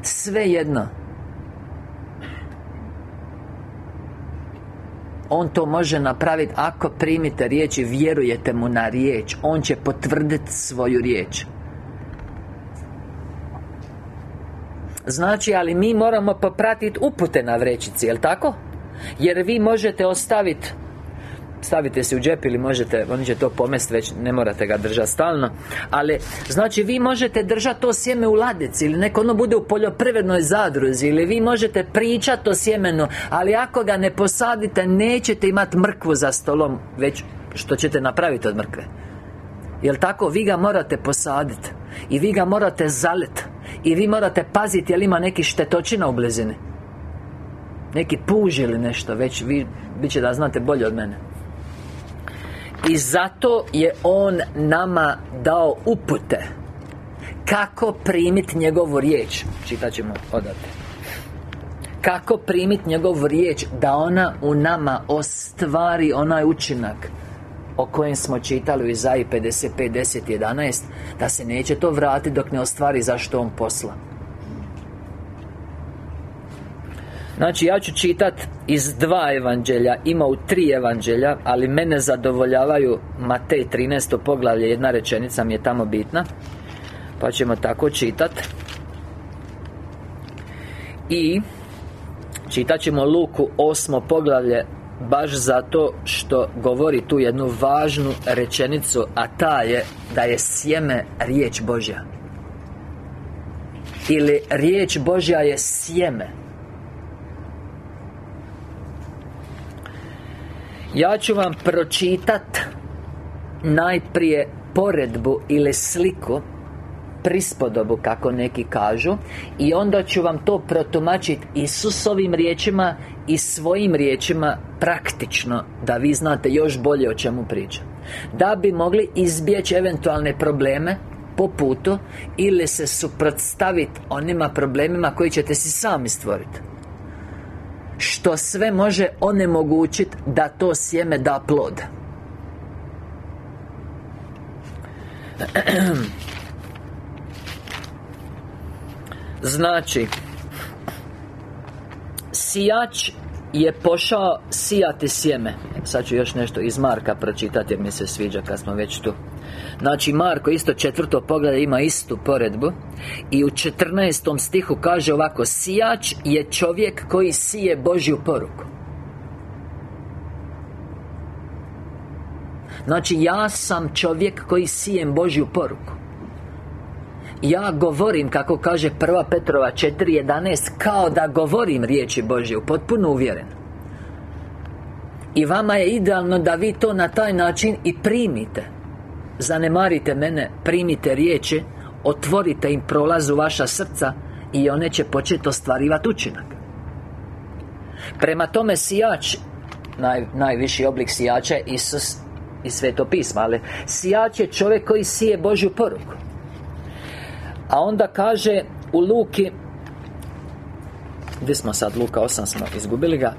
Svejedno. On to može napraviti ako primite riječ i vjerujete mu na riječ. On će potvrditi svoju riječ Znači, ali mi moramo popratiti upute na vrećici, jel tako? Jer vi možete ostaviti stavite se u džep ili možete, oni će to pomest već, ne morate ga držati stalno Ali, znači vi možete držati to sjeme u ladici Ili neko ono bude u poljoprivrednoj zadruzi Ili vi možete pričati o sjemenu Ali ako ga ne posadite, nećete imati mrkvu za stolom Već što ćete napraviti od mrkve Jel tako? Vi ga morate posaditi I vi ga morate zalet I vi morate paziti jel ima neki štetočina u blizini. Neki puž ili nešto Već vi, bit će da znate bolje od mene. I zato je On nama dao upute Kako primiti njegovu riječ. Čitat ćemo odate. Kako primiti njegovu riječ Da ona u nama ostvari onaj učinak o kojem smo čitali u Izaji 55, 10, 11 Da se neće to vratiti dok ne ostvari zašto on posla Znači ja ću čitat iz dva evanđelja Ima u tri evanđelja Ali mene zadovoljavaju Matej 13. poglavlje Jedna rečenica mi je tamo bitna Pa ćemo tako čitat I Čitat ćemo Luku osmo poglavlje Baš zato što govori tu jednu važnu rečenicu A ta je da je sjeme riječ Božja. Ili riječ Božja je sjeme. Ja ću vam pročitat Najprije poredbu ili sliku prispodobu kako neki kažu i onda ću vam to protumačiti Isusovim riječima i svojim riječima praktično da vi znate još bolje o čemu pričam. Da bi mogli izbjeći eventualne probleme po putu ili se suprotstaviti onima problemima koji ćete si sami stvoriti što sve može onemogućiti da to sjeme da plod. Znači Sijač je pošao sijati sjeme. Sad ću još nešto iz Marka pročitati jer mi se sviđa kad smo već tu. Znači Marko isto četvrto pogleda ima istu poredbu. I u 14. stihu kaže ovako Sijač je čovjek koji sije Božju poruku. Znači ja sam čovjek koji sijem Božju poruku ja govorim, kako kaže prva Petrova 4.11 Kao da govorim riječi Božje Potpuno uvjeren. I vama je idealno da vi to na taj način i primite. Zanemarite mene, primite riječi Otvorite im prolaz u vaša srca I one će početi ostvarivati učinak. Prema tome sijač naj, Najviši oblik sijača je Isus i Sveto pisma Ali sijač je čovjek koji sije Božju poruku a onda kaže u Luki Gdje smo sad, Luka 8 smo izgubili ga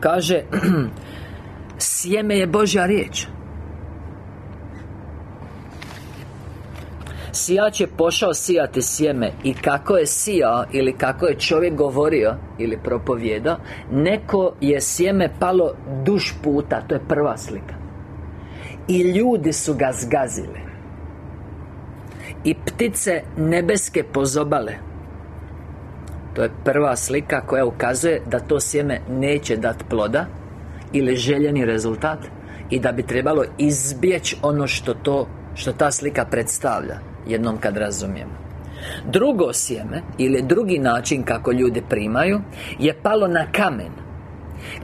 Kaže Sjeme je Božja riječ. Sijač je pošao sijati sjeme I kako je sijao Ili kako je čovjek govorio Ili propovjedao Neko je sjeme palo duž puta To je prva slika. I ljudi su ga zgazili i ptice nebeske pozobale. To je prva slika koja ukazuje da to sjeme neće dati ploda Ili željeni rezultat I da bi trebalo izbjeći ono što to Što ta slika predstavlja Jednom kad razumijemo. Drugo sjeme Ili drugi način kako ljudi primaju Je palo na kamen.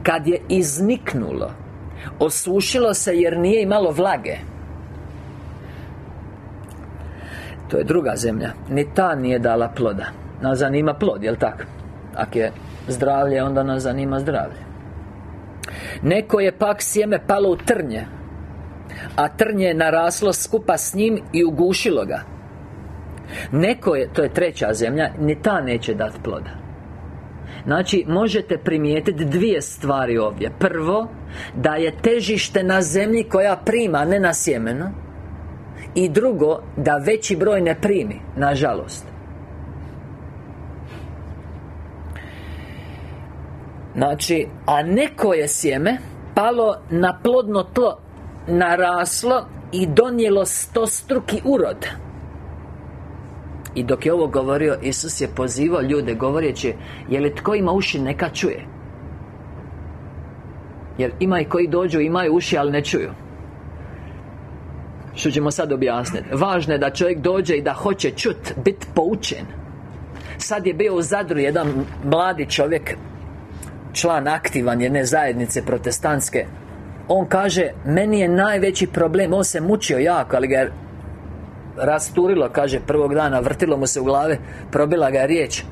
Kad je izniknulo Osušilo se jer nije imalo vlage To je druga zemlja. Ni ta nije dala ploda. Nas zanima plod, jel tako? Ako je zdravlje, onda nas zanima zdravlje. Neko je pak sjeme palo u trnje A trnje je naraslo skupa s njim i ugušilo ga. Neko je, to je treća zemlja, ni ta neće dati ploda. Znači, možete primijetiti dvije stvari ovdje. Prvo, da je težište na zemlji koja prima, ne na sjemenu i drugo, da veći broj ne primi Nažalost. Znači, a neko je sjeme Palo na plodno tlo Naraslo I donijelo stostruki urod. I dok je ovo govorio Isus je pozivao ljude govoreći Je li tko ima uši neka čuje. Jer ima i koji dođu, imaju uši, ali ne čuju Što ćemo sad objasniti Važno je da čovjek dođe i da hoće čut Biti poučen. Sad je bio u Zadru jedan mladi čovjek Član aktivan jedne zajednice protestantske. On kaže Meni je najveći problem On se mučio jako, ali ga je rasturilo, kaže, prvog dana Vrtilo mu se u glave Probila ga riječ.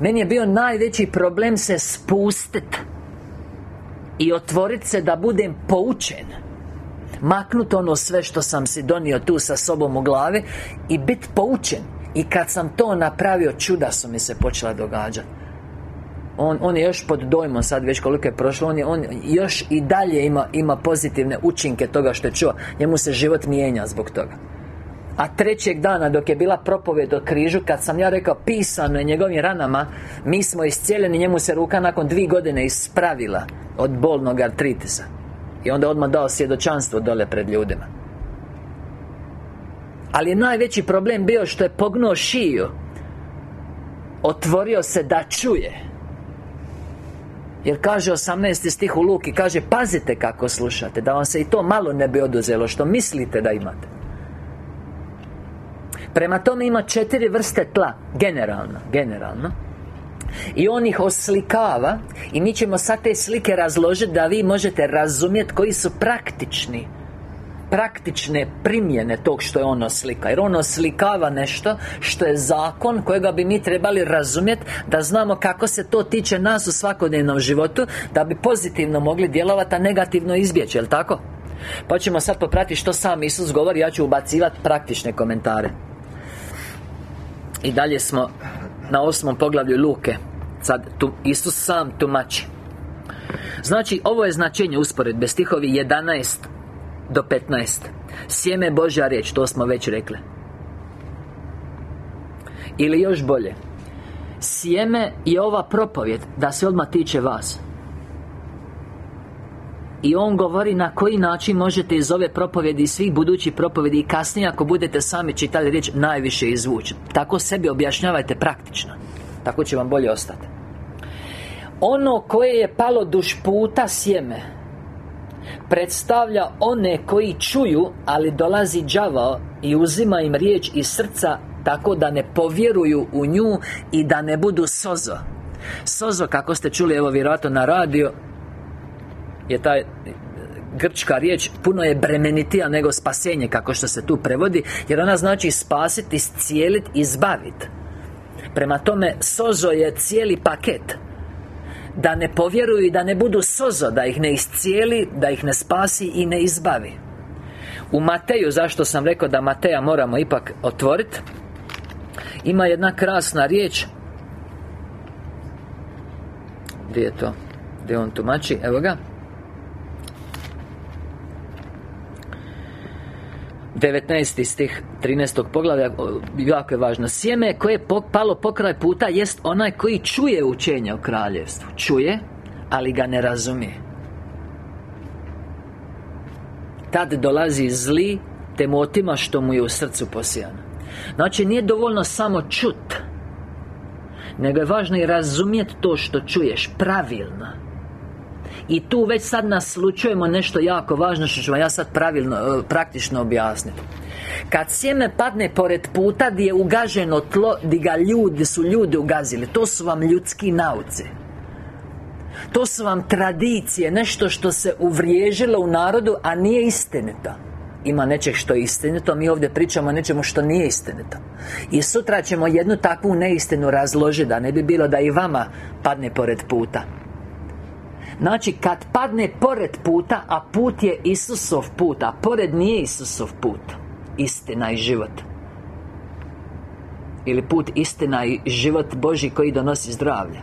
Meni je bio najveći problem se spustit I otvorit se da budem poučen Maknut ono sve što sam si donio tu sa sobom u glave I bit poučen. I kad sam to napravio, čuda su mi se počela događati on, on je još pod dojmom sad već koliko je prošlo. On, je, on još i dalje ima, ima pozitivne učinke toga što je čuo. Njemu se život mijenja zbog toga. A trećeg dana dok je bila propoved o križu Kad sam ja rekao pisano je njegovim ranama Mi smo iscijeljeni Njemu se ruka nakon dvije godine ispravila Od bolnog artritisa I onda odmah dao svjedočanstvo dole pred ljudima. Ali je najveći problem bio što je pognuo šiju. Otvorio se da čuje. Jer kaže 18. stih u Luki Kaže pazite kako slušate Da vam se i to malo ne bi oduzelo Što mislite da imate. Prema tome ima četiri vrste tla Generalno, generalno i on ih oslikava I mi ćemo sad te slike razložiti Da vi možete razumjeti koji su praktični Praktične primjene tog što je on oslika Jer on oslikava nešto Što je zakon kojega bi mi trebali razumjeti Da znamo kako se to tiče nas u svakodnevnom životu Da bi pozitivno mogli djelovati A negativno izbjeći, jel tako? Pa ćemo sad popratiti što sam Isus govori Ja ću ubacivati praktične komentare i dalje smo na osmom poglavlju Luke. Sad tu, Isus sam tumači. Znači, ovo je značenje usporedbe Stihovi 11 do 15 Sjeme Božja riječ, to smo već rekli. Ili još bolje Sjeme je ova propovjed Da se odmah tiče vas i on govori na koji način možete iz ove propovjedi svih budućih propovjedi i kasnije ako budete sami čitali riječ najviše izvući. Tako sebi objašnjavajte praktično. Tako će vam bolje ostati. Ono koje je palo duš puta sjeme Predstavlja one koji čuju, ali dolazi đavao I uzima im riječ iz srca Tako da ne povjeruju u nju I da ne budu sozo. Sozo, kako ste čuli, evo vjerojatno na radio je ta grčka riječ puno je bremenitija nego spasenje kako što se tu prevodi jer ona znači spasiti, iscijeliti, izbaviti Prema tome, sozo je cijeli paket. Da ne povjeruju i da ne budu sozo Da ih ne iscijeli, da ih ne spasi i ne izbavi. U Mateju, zašto sam rekao da Mateja moramo ipak otvoriti Ima jedna krasna riječ. Gdje je to? Gdje on tumači? Evo ga 19. stih 13. poglavlja Jako je važno Sjeme koje je palo pokraj puta Jest onaj koji čuje učenje o kraljevstvu Čuje, ali ga ne razumije Tad dolazi zli Te mu što mu je u srcu posijano Znači nije dovoljno samo čut Nego je važno i razumjeti to što čuješ Pravilno i tu već sad naslučujemo nešto jako važno što ću vam ja sad pravilno, e, praktično objasniti. Kad sjeme padne pored puta gdje je ugaženo tlo, gdje ga ljudi su ljudi ugazili To su vam ljudski nauci. To su vam tradicije, nešto što se uvriježilo u narodu, a nije istinito. Ima nečeg što je istinito Mi ovdje pričamo o nečemu što nije istinito. I sutra ćemo jednu takvu neistinu razložiti Da ne bi bilo da i vama padne pored puta Znači, kad padne pored puta A put je Isusov put A pored nije Isusov put Istina i život. Ili put istina i život Boži koji donosi zdravlje.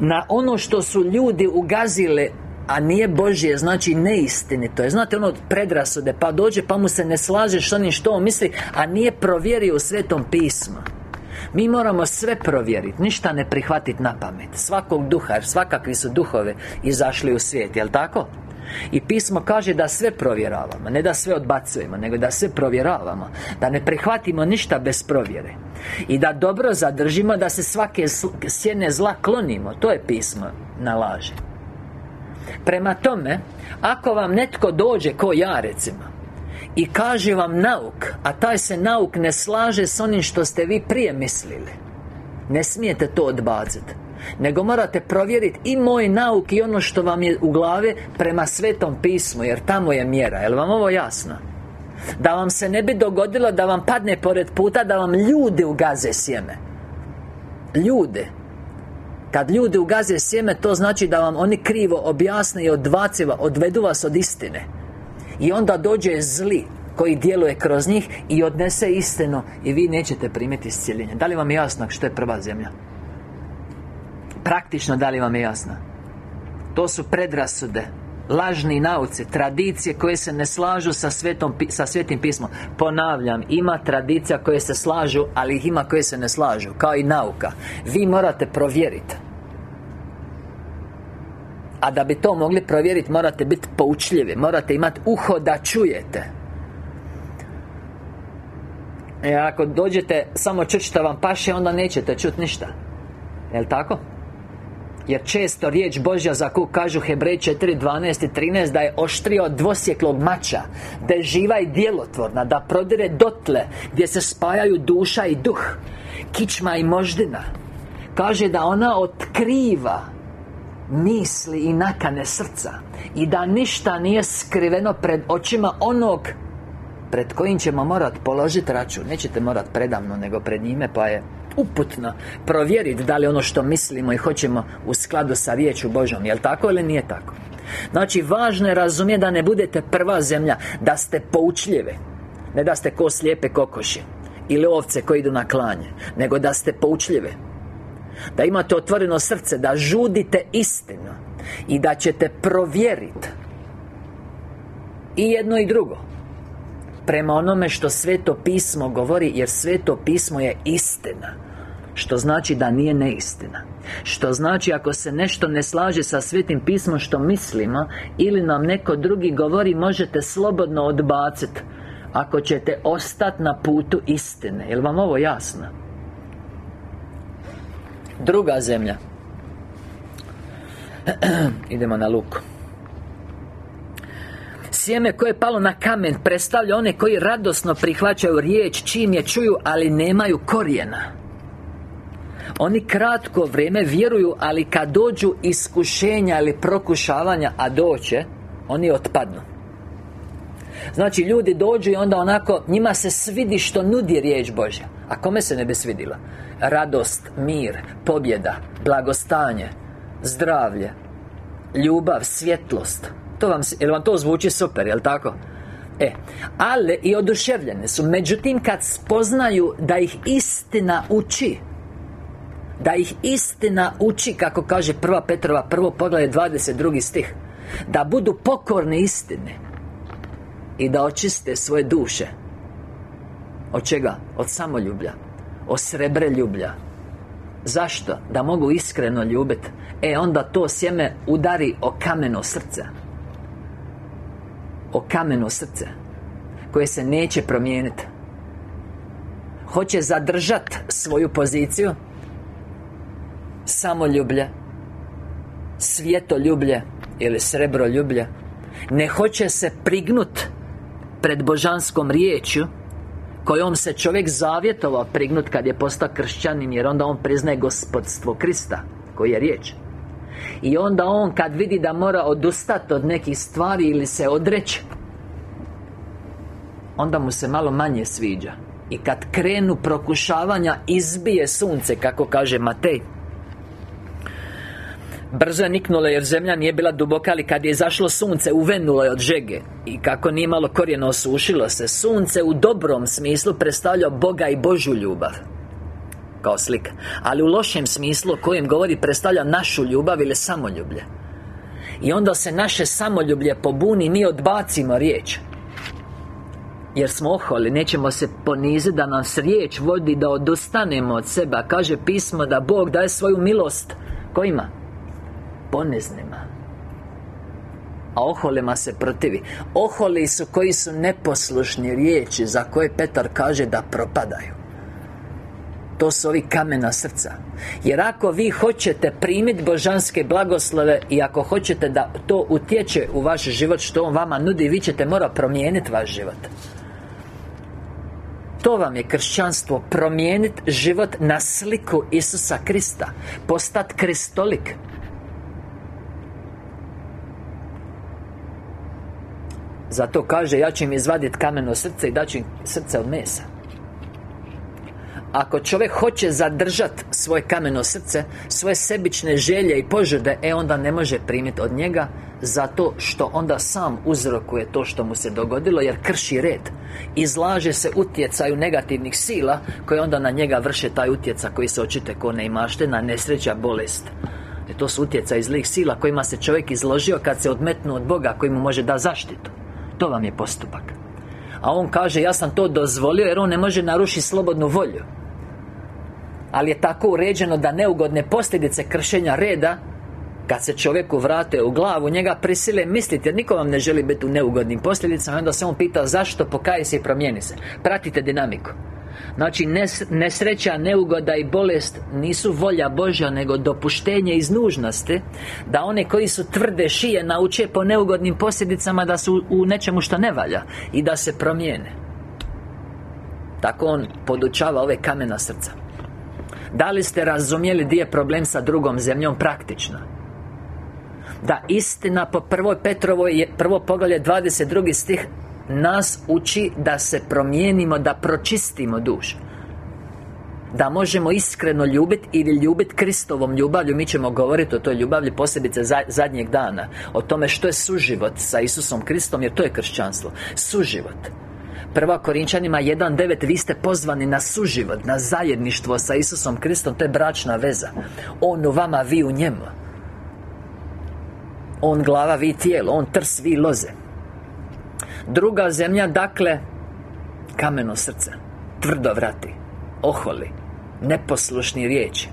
Na ono što su ljudi ugazile a nije Božje, znači neistinito je. Znate ono predrasude, pa dođe pa mu se ne slaže s onim što on misli A nije provjerio u Svetom pismu mi moramo sve provjeriti, ništa ne prihvatiti na pamet. Svakog duha, jer svakakvi su duhove izašli u svijet, jel tako? I pismo kaže da sve provjeravamo Ne da sve odbacujemo Nego da sve provjeravamo Da ne prihvatimo ništa bez provjere. I da dobro zadržimo Da se svake sjene zla klonimo To je pismo nalaže Prema tome Ako vam netko dođe ko ja recimo I kaže vam nauk A taj se nauk ne slaže s onim što ste vi prije mislili. Ne smijete to odbaciti nego morate provjeriti i moj nauk i ono što vam je u glave prema Svetom pismu Jer tamo je mjera, jel vam ovo jasno? Da vam se ne bi dogodilo da vam padne pored puta Da vam ljudi ugaze sjeme. Ljude. Kad ljudi ugaze sjeme, to znači da vam oni krivo objasne i odvaciva, odvedu vas od istine I onda dođe zli koji djeluje kroz njih i odnese istinu. I vi nećete primiti iscijeljenje. Da li vam je jasno što je prva zemlja? Praktično da li vam je jasno? To su predrasude Lažni nauci, tradicije koje se ne slažu sa, svetom, sa svetim pismom. Ponavljam, ima tradicija koje se slažu, ali ih ima koje se ne slažu Kao i nauka. Vi morate provjeriti a da bi to mogli provjeriti morate biti poučljivi Morate imati uho da čujete. E ako dođete samo što vam paše Onda nećete čuti ništa. Jel' tako? Jer često riječ Božja za koju kažu Hebrej 4, 12 i 13 Da je oštrio od dvosjeklog mača Da je živa i djelotvorna Da prodire dotle Gdje se spajaju duša i duh. Kičma i moždina. Kaže da ona otkriva Misli i nakane srca I da ništa nije skriveno pred očima onog Pred kojim ćemo morati položiti račun. Nećete morati predamno, nego pred njime Pa je uputno provjeriti da li ono što mislimo i hoćemo u skladu sa riječu Božom Jel' tako ili nije tako? Znači, važno je razumjeti da ne budete prva zemlja Da ste poučljive Ne da ste ko slijepe kokoši Ili ovce koji idu na klanje Nego da ste poučljive Da imate otvoreno srce Da žudite istinu I da ćete provjeriti I jedno i drugo Prema onome što Sveto pismo govori Jer Sveto pismo je istina što znači da nije neistina Što znači ako se nešto ne slaže sa Svetim pismom što mislimo Ili nam neko drugi govori Možete slobodno odbaciti Ako ćete ostati na putu istine Jel vam ovo jasno? Druga zemlja. Idemo na luku Sjeme koje je palo na kamen Predstavlja one koji radosno prihvaćaju riječ Čim je čuju, ali nemaju korijena. Oni kratko vrijeme vjeruju, ali kad dođu iskušenja ili prokušavanja, a doće Oni otpadnu. Znači, ljudi dođu i onda onako Njima se svidi što nudi riječ Božja A kome se ne bi svidila? Radost, mir, pobjeda, blagostanje Zdravlje Ljubav, svjetlost To vam, jel vam to zvuči super, jel tako? E, ali i oduševljene su Međutim, kad spoznaju da ih istina uči da ih istina uči Kako kaže prva Petrova Prvo poglavlje 22. stih Da budu pokorni istine I da očiste svoje duše Od čega? Od samoljublja Od ljublja. Zašto? Da mogu iskreno ljubiti E onda to sjeme udari o kameno srce. O kameno srce Koje se neće promijeniti Hoće zadržati svoju poziciju? Samoljublje Svjetoljublje Ili srebroljublje Ne hoće se prignut Pred božanskom riječju Kojom se čovjek zavjetovao prignut kad je postao kršćanin Jer onda on priznaje gospodstvo Krista Koji je riječ. I onda on kad vidi da mora odustati od nekih stvari ili se odreći Onda mu se malo manje sviđa. I kad krenu prokušavanja izbije sunce Kako kaže Matej Brzo je niknulo jer zemlja nije bila duboka Ali kad je izašlo sunce uvenulo je od žege. I kako nije malo korijeno osušilo se. Sunce u dobrom smislu predstavlja Boga i Božu ljubav. Kao slika. Ali u lošem smislu kojem govori predstavlja našu ljubav ili samoljublje. I onda se naše samoljublje pobuni Mi odbacimo riječ. Jer smo oholi, nećemo se poniziti da nas riječ vodi da odustanemo od sebe Kaže pismo da Bog daje svoju milost. Kojima? Poneznima. A oholima se protivi. Oholi su koji su neposlušni riječi Za koje Petar kaže da propadaju. To su ovi kamena srca. Jer ako vi hoćete primiti božanske blagoslove I ako hoćete da to utječe u vaš život Što On vama nudi Vi ćete mora promijeniti vaš život. To vam je kršćanstvo Promijeniti život na sliku Isusa Krista Postati kristolik Zato kaže, ja ću im izvaditi kameno srce i daću im srce od mesa. Ako čovjek hoće zadržati svoje kameno srce Svoje sebične želje i požude E onda ne može primiti od njega Zato što onda sam uzrokuje to što mu se dogodilo Jer krši red. Izlaže se utjecaju negativnih sila Koje onda na njega vrše taj utjecaj Koji se očite ko na nesreća, bolest. E to su utjecaj zlih sila Kojima se čovjek izložio kad se odmetnu od Boga Koji mu može da zaštitu To vam je postupak. A on kaže, ja sam to dozvolio jer on ne može narušiti slobodnu volju. Ali je tako uređeno da neugodne posljedice kršenja reda kad se čovjeku vrate u glavu Njega prisile misliti Jer niko vam ne želi biti u neugodnim posljedicama Onda se on pita zašto pokaje se i promijeni se. Pratite dinamiku Znači nesreća, neugoda i bolest Nisu volja Božja Nego dopuštenje iz nužnosti Da one koji su tvrde šije Nauče po neugodnim posljedicama Da su u nečemu što ne valja I da se promijene Tako on podučava ove kamena srca da li ste razumjeli gdje je problem sa drugom zemljom praktično? Da istina po prvoj Petrovoj je prvo poglavlje 22. stih Nas uči da se promijenimo, da pročistimo dušu da možemo iskreno ljubiti ili ljubiti Kristovom ljubavlju. Mi ćemo govoriti o toj ljubavlji posebice zadnjeg dana. O tome što je suživot sa Isusom Kristom Jer to je kršćanstvo. Suživot. Prva Korinčanima 1.9 Vi ste pozvani na suživot Na zajedništvo sa Isusom Kristom. To je bračna veza. On u vama, vi u njemu. On glava, vi tijelo. On trs, vi loze Druga zemlja, dakle Kameno srce Tvrdo vrati Oholi Neposlušni riječi.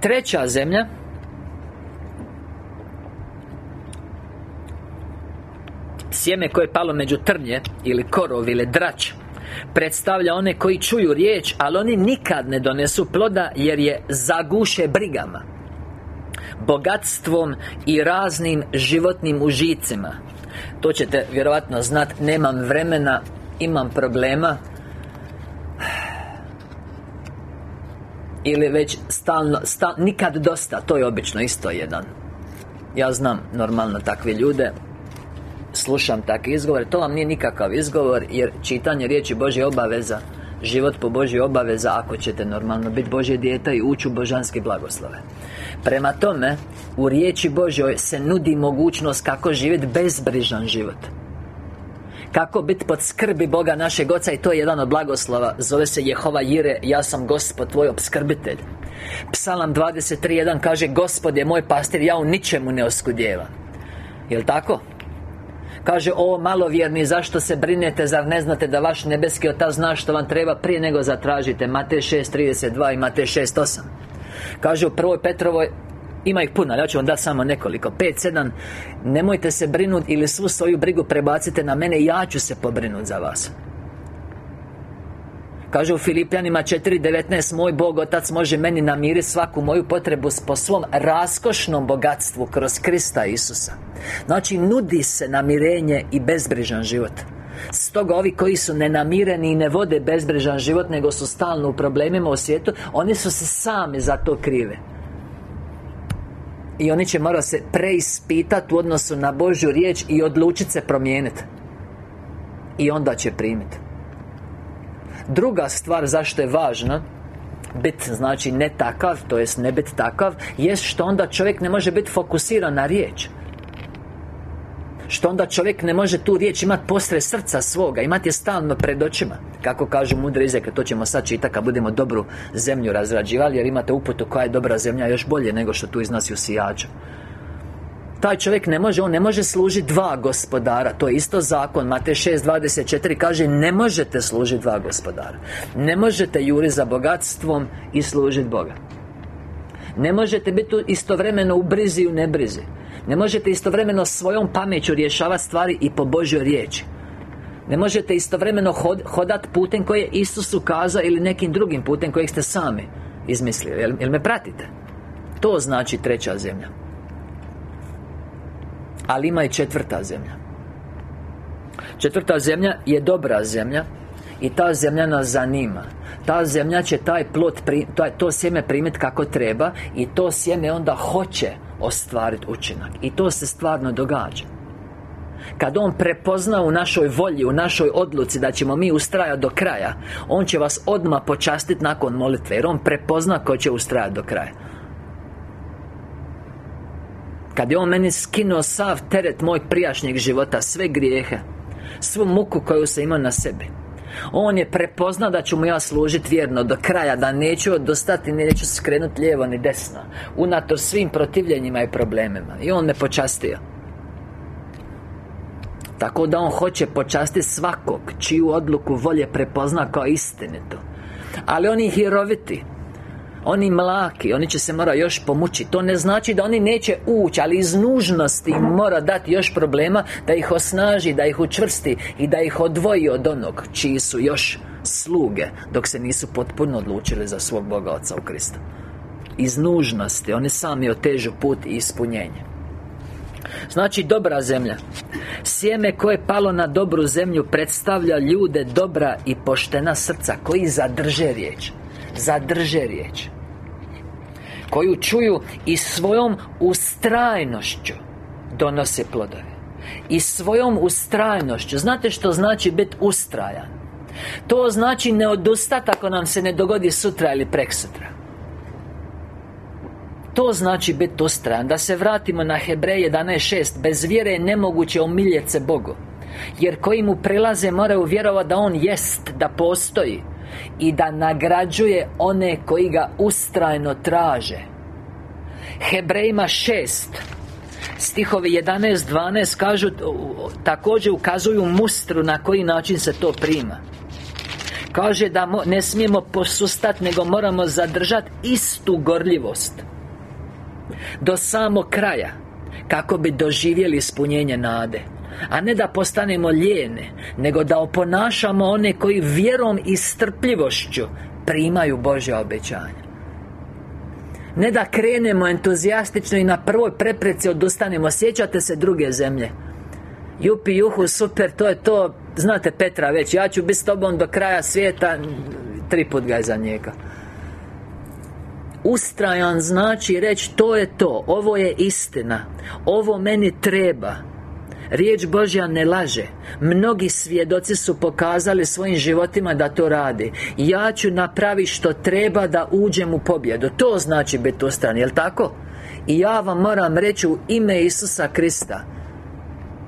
Treća zemlja Sjeme koje je palo među trnje Ili korov ili drač Predstavlja one koji čuju riječ Ali oni nikad ne donesu ploda Jer je zaguše brigama Bogatstvom i raznim životnim užicima To ćete vjerojatno znat Nemam vremena Imam problema. Ili već stalno, stalno Nikad dosta To je obično isto jedan. Ja znam normalno takve ljude slušam takve izgovore To vam nije nikakav izgovor Jer čitanje riječi Božje obaveza Život po Božje obaveza Ako ćete normalno biti Božje dijeta I ući u božanske blagoslove. Prema tome U riječi Božjoj se nudi mogućnost Kako živjeti bezbrižan život. Kako biti pod skrbi Boga našeg Oca I to je jedan od blagoslova. Zove se Jehova Jire Ja sam Gospod tvoj obskrbitelj Psalam 23.1 kaže Gospod je moj pastir Ja u ničemu ne oskudjevam. Jel' tako? Kaže, o malovjerni, zašto se brinete, zar ne znate da vaš nebeski Otac zna što vam treba prije nego zatražite? Matej 6.32 i Matej 6.8 Kaže u prvoj Petrovoj ima ih puno, ja ću vam dati samo nekoliko. 5-7 Nemojte se brinuti ili svu svoju brigu prebacite na mene Ja ću se pobrinuti za vas Kaže u Filipljanima 4.19 Moj Bog Otac može meni namiriti svaku moju potrebu Po svom raskošnom bogatstvu Kroz Krista Isusa. Znači nudi se namirenje i bezbrižan život. Stoga ovi koji su nenamireni i ne vode bezbrižan život Nego su stalno u problemima u svijetu Oni su se sami za to krive I oni će morati se preispitati u odnosu na Božju riječ I odlučiti se promijeniti I onda će primiti Druga stvar zašto je važno Bit znači ne takav, to jest ne bit takav Jest što onda čovjek ne može biti fokusiran na riječ. Što onda čovjek ne može tu riječ imati posre srca svoga Imati je stalno pred očima. Kako kažu mudre izreke, to ćemo sad čitati kad budemo dobru zemlju razrađivali Jer imate uputu koja je dobra zemlja još bolje nego što tu iznosi usijača taj čovjek ne može, on ne može služiti dva gospodara. To je isto zakon. Matej 6.24 kaže Ne možete služiti dva gospodara. Ne možete juri za bogatstvom i služiti Boga. Ne možete biti istovremeno u brizi i u nebrizi. Ne možete istovremeno svojom pameću rješavati stvari i po Božjoj riječi. Ne možete istovremeno hod, hodat putem koji je Isus ukazao Ili nekim drugim putem kojeg ste sami izmislili. Jel, jel me pratite? To znači treća zemlja Ali ima i četvrta zemlja. Četvrta zemlja je dobra zemlja I ta zemlja nas zanima. Ta zemlja će taj plot, to sjeme primiti kako treba I to sjeme onda hoće ostvariti učinak. I to se stvarno događa. Kad On prepozna u našoj volji, u našoj odluci Da ćemo mi ustrajati do kraja On će vas odmah počastiti nakon molitve Jer On prepozna ko će ustrajati do kraja Kad je On meni skinuo sav teret mojeg prijašnjeg života Sve grijehe Svu muku koju se ima na sebi on je prepoznao da ću mu ja služiti vjerno do kraja Da neću odostati, neću skrenuti lijevo ni desno. Unato svim protivljenjima i problemima. I on me počastio. Tako da On hoće počasti svakog Čiju odluku volje prepozna kao istinito Ali oni hiroviti oni mlaki, oni će se mora još pomučiti. To ne znači da oni neće ući Ali iz nužnosti mora dati još problema Da ih osnaži, da ih učvrsti I da ih odvoji od onog Čiji su još sluge Dok se nisu potpuno odlučili za svog Boga Oca u Kristu Iz nužnosti Oni sami otežu put i ispunjenje. Znači dobra zemlja. Sjeme koje je palo na dobru zemlju Predstavlja ljude dobra i poštena srca Koji zadrže riječ Zadrže riječ Koju čuju i svojom ustrajnošću Donose plodove. I svojom ustrajnošću. Znate što znači biti ustrajan? To znači ne odustati ako nam se ne dogodi sutra ili preksutra. To znači biti ustrajan. Da se vratimo na Hebreje 11.6 Bez vjere je nemoguće omiljeti se Bogu. Jer koji mu prelaze moraju vjerovati da On jest Da postoji I da nagrađuje one koji ga ustrajno traže. Hebrejima 6 Stihovi 11-12 kažu Također ukazuju mustru na koji način se to prima. Kaže da ne smijemo posustati Nego moramo zadržati istu gorljivost do samog kraja Kako bi doživjeli ispunjenje nade a ne da postanemo lijene Nego da oponašamo one koji vjerom i strpljivošću Primaju Božja obećanja. Ne da krenemo entuzijastično i na prvoj prepreci odustanemo Sjećate se druge zemlje. Jupi, juhu, super, to je to. Znate Petra već Ja ću biti s tobom do kraja svijeta Tri put ga je za njega Ustrajan znači reći to je to Ovo je istina Ovo meni treba Riječ Božja ne laže. Mnogi svjedoci su pokazali svojim životima da to radi Ja ću napraviti što treba da uđem u pobjedu. To znači biti ustrajan, jel tako? I ja vam moram reći u ime Isusa Krista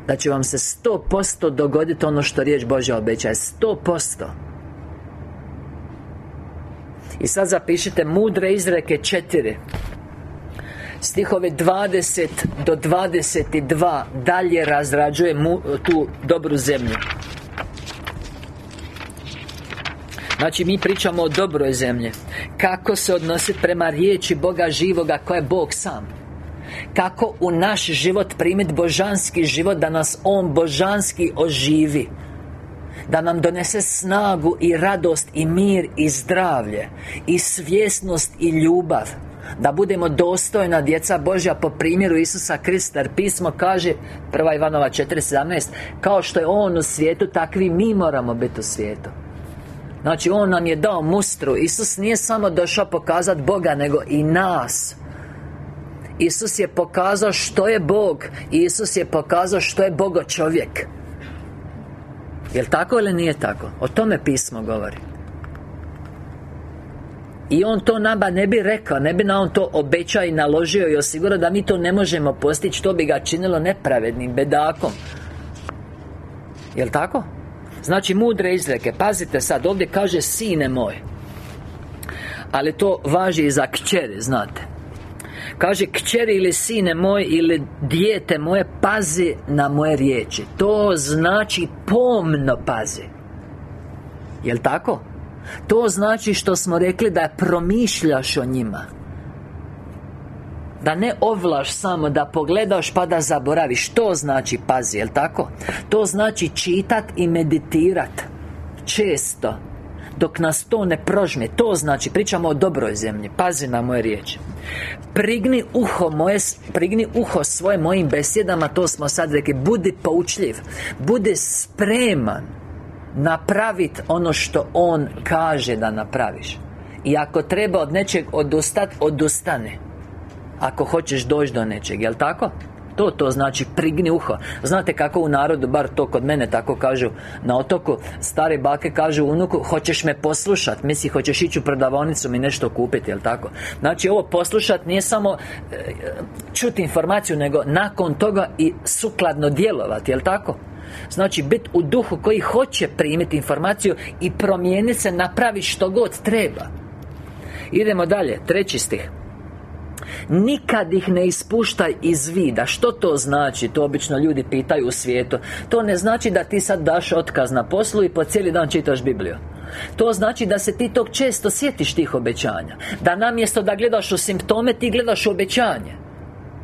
Da će vam se sto posto dogoditi ono što riječ Božja obećaje. Sto posto. I sad zapišite mudre izreke četiri Stihove 20 do 22 Dalje razrađuje mu, tu dobru zemlju. Znači mi pričamo o dobroj zemlji. Kako se odnositi prema riječi Boga živoga koja je Bog sam? Kako u naš život primiti božanski život Da nas On božanski oživi? Da nam donese snagu i radost i mir i zdravlje I svjesnost i ljubav da budemo dostojna djeca Božja po primjeru Isusa Krista Jer pismo kaže Prva Ivanova 4.17 Kao što je On u svijetu Takvi mi moramo biti u svijetu. Znači On nam je dao mustru. Isus nije samo došao pokazati Boga Nego i nas. Isus je pokazao što je Bog. Isus je pokazao što je Bogo čovjek Jel' tako ili nije tako? O tome pismo govori i on to nama ne bi rekao, ne bi nam on to obećao i naložio i osigurao da mi to ne možemo postići To bi ga činilo nepravednim, bedakom. Jel' tako? Znači, mudre izreke Pazite sad, ovdje kaže Sine moj. Ali to važi i za kćeri, znate. Kaže, kćeri ili sine moj ili dijete moje Pazi na moje riječi. To znači pomno pazi. Jel' tako? To znači što smo rekli da promišljaš o njima. Da ne ovlaš samo da pogledaš pa da zaboraviš. To znači pazi, jel tako? To znači čitat i meditirat Često dok nas to ne prožme. To znači, pričamo o dobroj zemlji. Pazi na moje riječi. Prigni uho moje Prigni uho svoje mojim besjedama To smo sad rekli. Budi poučljiv. Budi spreman Napravit ono što On kaže da napraviš I ako treba od nečeg odustat Odustane Ako hoćeš doći do nečeg, jel tako? To, to znači prigni uho. Znate kako u narodu, bar to kod mene tako kažu Na otoku? Stare bake kažu unuku Hoćeš me poslušat? Misli, hoćeš ići u prodavonicu mi nešto kupiti, jel tako? Znači, ovo poslušat nije samo e, Čuti informaciju Nego nakon toga i sukladno djelovati, jel tako? Znači, biti u duhu koji hoće primiti informaciju I promijeniti se, napravi što god treba. Idemo dalje, treći stih Nikad ih ne ispuštaj iz vida. Što to znači? To obično ljudi pitaju u svijetu. To ne znači da ti sad daš otkaz na poslu I po cijeli dan čitaš Bibliju. To znači da se ti tog često sjetiš tih obećanja. Da namjesto da gledaš u simptome Ti gledaš u obećanje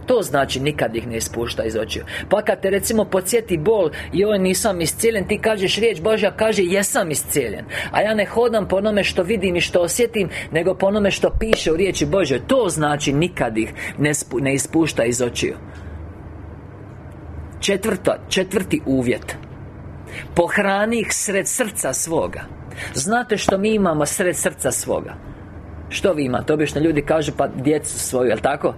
to znači nikad ih ne ispušta iz očiju. Pa kad te recimo podsjeti bol Joj nisam iscijeljen Ti kažeš riječ Božja kaže jesam iscijeljen. A ja ne hodam po onome što vidim i što osjetim Nego po onome što piše u riječi Božje To znači nikad ih ne, ne ispušta iz očiju. Četvrto, četvrti uvjet. Pohrani ih sred srca svoga. Znate što mi imamo sred srca svoga? Što vi imate? Obično ljudi kažu pa djecu svoju, jel tako?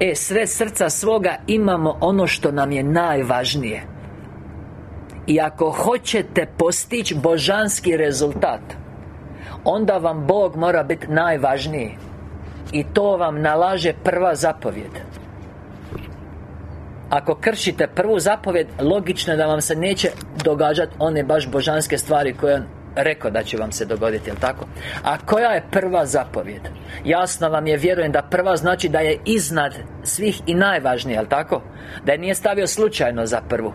E, sred srca svoga imamo ono što nam je najvažnije. I ako hoćete postići božanski rezultat Onda vam Bog mora biti najvažniji. I to vam nalaže prva zapovjed. Ako kršite prvu zapovjed Logično je da vam se neće događati one baš božanske stvari koje rekao da će vam se dogoditi, jel tako? A koja je prva zapovjed? Jasno vam je, vjerujem da prva znači da je iznad svih i najvažnije, jel tako? Da je nije stavio slučajno za prvu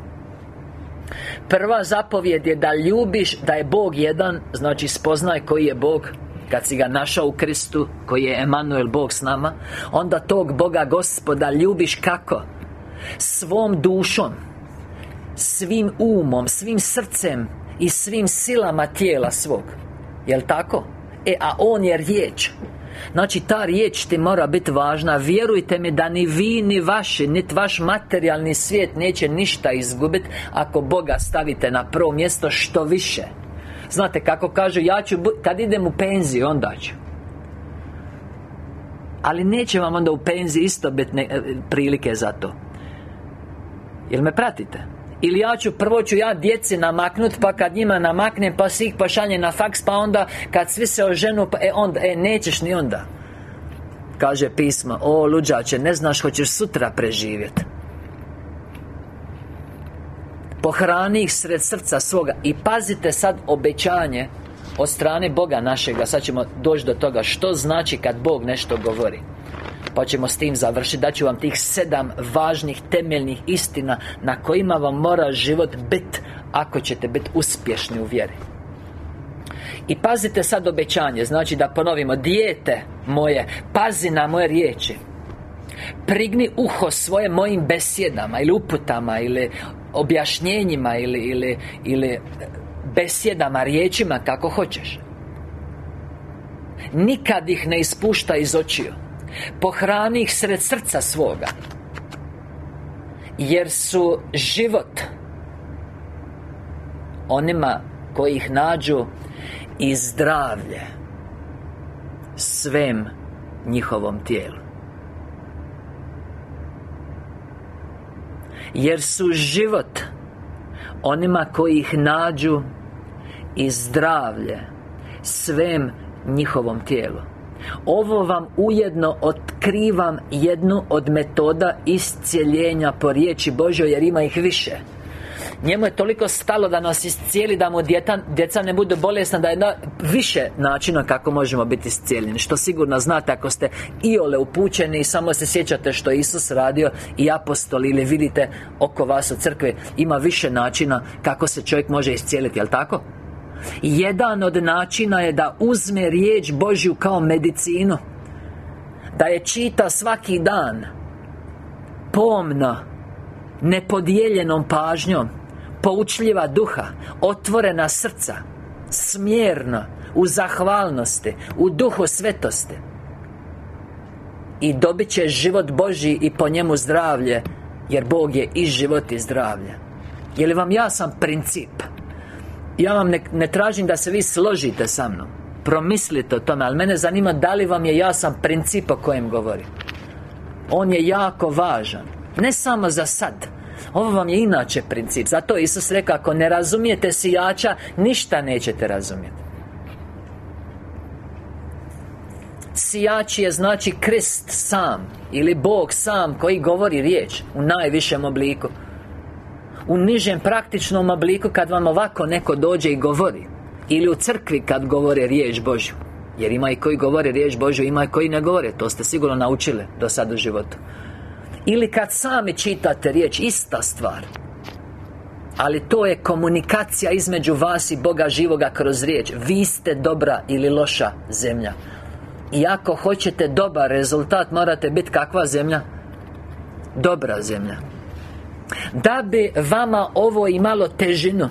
Prva zapovjed je da ljubiš da je Bog jedan Znači spoznaj koji je Bog kad si ga našao u Kristu Koji je Emanuel Bog s nama Onda tog Boga Gospoda ljubiš kako? Svom dušom Svim umom, svim srcem i svim silama tijela svog. Jel' tako? E, a On je riječ. Znači, ta riječ ti mora biti važna. Vjerujte mi da ni vi, ni vaši Niti vaš materijalni svijet neće ništa izgubiti Ako Boga stavite na prvo mjesto što više. Znate kako kažu, ja ću, kad idem u penziju, onda ću. Ali neće vam onda u penziji isto biti e, prilike za to. Jel me pratite? Ili ja ću, prvo ću ja djeci namaknut Pa kad njima namaknem Pa svih pošalje na faks Pa onda kad svi se oženu pa, E onda, e nećeš ni onda. Kaže pismo O luđače, ne znaš hoćeš sutra preživjeti Pohrani ih sred srca svoga I pazite sad obećanje Od strane Boga našega. Sad ćemo doći do toga Što znači kad Bog nešto govori pa ćemo s tim završiti Daću vam tih sedam važnih temeljnih istina Na kojima vam mora život biti Ako ćete biti uspješni u vjeri. I pazite sad obećanje Znači da ponovimo Dijete moje Pazi na moje riječi. Prigni uho svoje mojim besjedama Ili uputama Ili objašnjenjima Ili, ili, ili besjedama, riječima Kako hoćeš. Nikad ih ne ispušta iz očiju Pohrani ih sred srca svoga. Jer su život Onima koji ih nađu I zdravlje Svem njihovom tijelu. Jer su život Onima koji ih nađu I zdravlje Svem njihovom tijelu ovo vam ujedno otkrivam jednu od metoda iscijeljenja po riječi Božoj jer ima ih više Njemu je toliko stalo da nas iscijeli Da mu djeca, djeca ne budu bolesna Da je na više načina kako možemo biti iscijeljeni Što sigurno znate ako ste iole upućeni I samo se sjećate što Isus radio I apostoli ili vidite oko vas u crkvi Ima više načina kako se čovjek može iscijeliti, jel tako? Jedan od načina je da uzme riječ Božju kao medicinu. Da je čita svaki dan Pomno Nepodijeljenom pažnjom Poučljiva duha Otvorena srca Smjerno U zahvalnosti U duhu svetosti. I dobit će život Boži i po njemu zdravlje Jer Bog je i život i zdravlje. Je li vam jasan princip? Ja vam ne, ne tražim da se vi složite sa mnom. Promislite o tome, ali mene zanima da li vam je jasan princip o kojem govorim On je jako važan. Ne samo za sad. Ovo vam je inače princip. Zato Isus rekao Ako ne razumijete sijača Ništa nećete razumjeti. Sijač je znači Krist sam Ili Bog sam koji govori riječ U najvišem obliku U nižem praktičnom obliku Kad vam ovako neko dođe i govori. Ili u crkvi kad govore riječ Božju. Jer ima i koji govore riječ Božju Ima i koji ne govore. To ste sigurno naučili do sada u životu. Ili kad sami čitate riječ Ista stvar. Ali to je komunikacija između vas i Boga živoga kroz riječ. Vi ste dobra ili loša zemlja. I ako hoćete dobar rezultat Morate biti kakva zemlja? Dobra zemlja Da bi vama ovo imalo težinu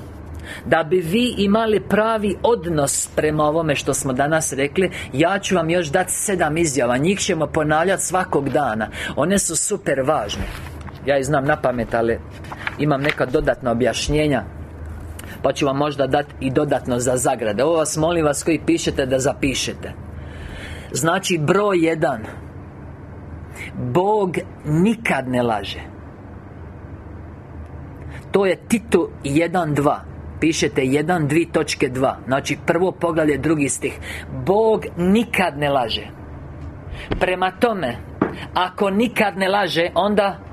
da bi vi imali pravi odnos prema ovome što smo danas rekli Ja ću vam još dati sedam izjava. Njih ćemo ponavljati svakog dana. One su super važne. Ja ih znam na pamet, ali Imam neka dodatna objašnjenja Pa ću vam možda dati i dodatno za zagrade. Ovo vas molim vas koji pišete da zapišete. Znači broj jedan. Bog nikad ne laže To je Titu 1.2 Pišete 1, točke 2 Znači prvo poglavlje, drugi stih. Bog nikad ne laže. Prema tome Ako nikad ne laže, onda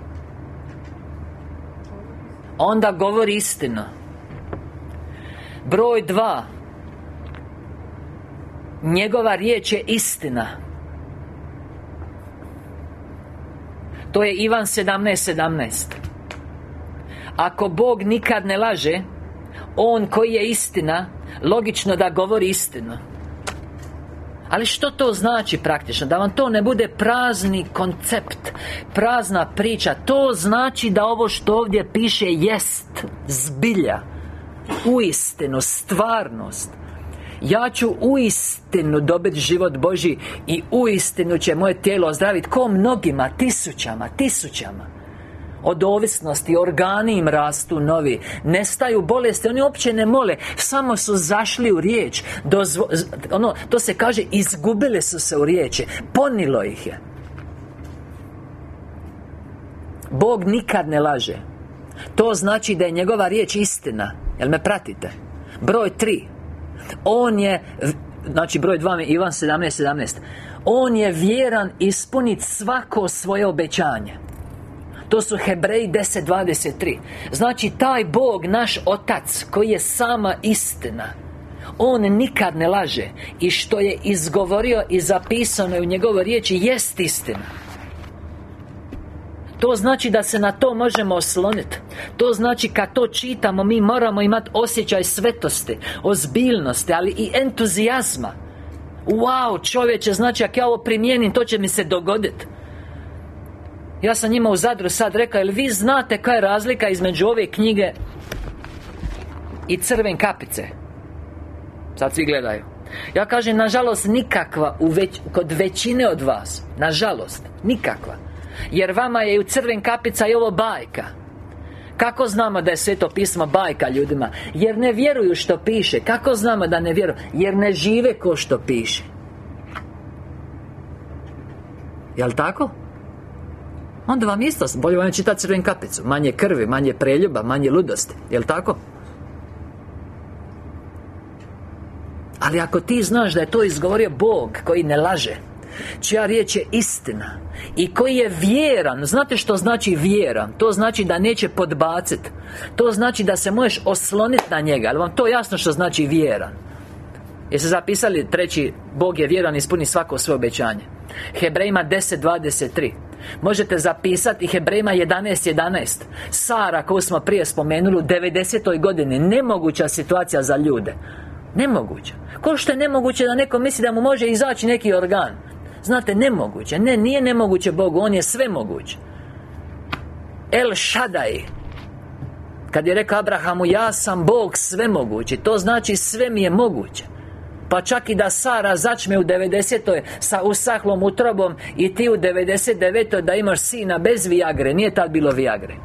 Onda govori istinu. Broj dva. Njegova riječ je istina. To je Ivan 17.17 17. Ako Bog nikad ne laže On koji je istina Logično da govori istinu. Ali što to znači praktično? Da vam to ne bude prazni koncept Prazna priča. To znači da ovo što ovdje piše jest Zbilja. Uistinu, stvarnost. Ja ću uistinu dobiti život Boži I uistinu će moje tijelo ozdraviti Ko mnogima, tisućama, tisućama od ovisnosti, organi im rastu novi. Nestaju bolesti, oni uopće ne mole Samo su zašli u riječ. Dozvo, ono, To se kaže, izgubili su se u riječi. Ponilo ih je. Bog nikad ne laže. To znači da je njegova riječ istina. Jel me pratite? Broj tri. On je Znači broj dva je Ivan 17.17 17. On je vjeran ispuniti svako svoje obećanje to su Hebreji 10.23 Znači taj Bog, naš Otac Koji je sama istina On nikad ne laže. I što je izgovorio i zapisano u njegovoj riječi Jest istina. To znači da se na to možemo osloniti To znači kad to čitamo Mi moramo imati osjećaj svetosti Ozbiljnosti, ali i entuzijazma. Wow, čovječe, znači ako ja ovo primijenim To će mi se dogoditi ja sam njima u Zadru sad rekao Jel vi znate koja je razlika između ove knjige I crven kapice Sad svi gledaju Ja kažem, nažalost, nikakva u već, Kod većine od vas Nažalost, nikakva Jer vama je u crven kapica i ovo bajka kako znamo da je Sveto pismo bajka ljudima? Jer ne vjeruju što piše Kako znamo da ne vjeruju? Jer ne žive ko što piše Jel' tako? Onda vam isto, bolje vam čitati crven kapicu. Manje krvi, manje preljuba, manje ludosti. Jel' tako? Ali ako ti znaš da je to izgovorio Bog Koji ne laže Čija riječ je istina I koji je vjeran Znate što znači vjeran? To znači da neće podbaciti To znači da se možeš osloniti na njega. Ali vam to jasno što znači vjeran? Jeste zapisali treći Bog je vjeran ispuni svako svoje obećanje? Hebrejima 10.23 Možete zapisati Hebrejima 11.11 11. Sara koju smo prije spomenuli u 90. godini Nemoguća situacija za ljude. Nemoguća. Ko što je nemoguće da neko misli da mu može izaći neki organ? Znate, nemoguće. Ne, nije nemoguće Bogu, On je sve moguće El Shaddai. Kad je rekao Abrahamu Ja sam Bog svemogući To znači sve mi je moguće pa čak i da Sara začme u 90. sa usahlom utrobom I ti u 99. da imaš sina bez Viagre Nije tad bilo Viagre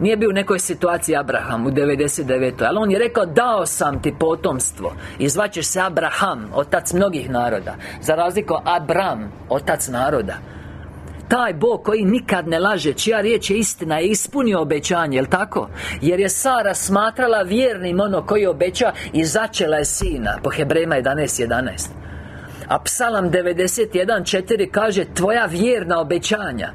nije bio u nekoj situaciji Abraham u 99. Ali on je rekao Dao sam ti potomstvo I zvaćeš se Abraham Otac mnogih naroda Za razliku Abram Otac naroda taj Bog koji nikad ne laže Čija riječ je istina je ispunio obećanje, jel tako? Jer je Sara smatrala vjernim ono koji obeća I začela je sina Po Hebrema 11.11 11. A Psalam 91.4 kaže Tvoja vjerna obećanja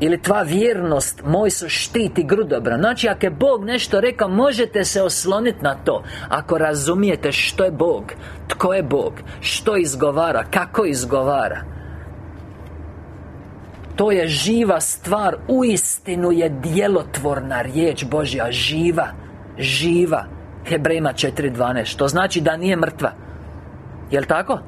ili tva vjernost Moj su štiti i grudobran Znači, ako je Bog nešto rekao Možete se osloniti na to Ako razumijete što je Bog Tko je Bog Što izgovara Kako izgovara to je živa stvar Uistinu je djelotvorna riječ Božja Živa Živa. Hebrejima 4.12 Što znači da nije mrtva. Jel' tako?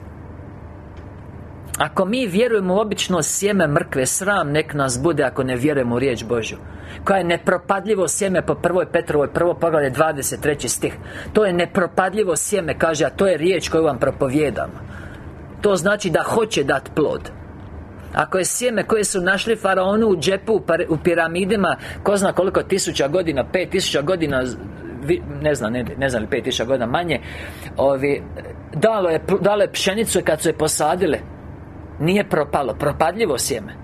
Ako mi vjerujemo u obično sjeme mrkve Sram nek nas bude ako ne vjerujemo u riječ Božju Koja je nepropadljivo sjeme po prvoj Petrovoj Prvo poglavlje 23. stih. To je nepropadljivo sjeme kaže A to je riječ koju vam propovijedam To znači da hoće dati plod ako je sjeme koje su našli faraonu u džepu u piramidima Ko zna koliko tisuća godina, pet tisuća godina ne znam, ne, ne znam li pet tisuća godina manje ovi, dalo, je, dalo je pšenicu kad su je posadile. Nije propalo, propadljivo sjeme.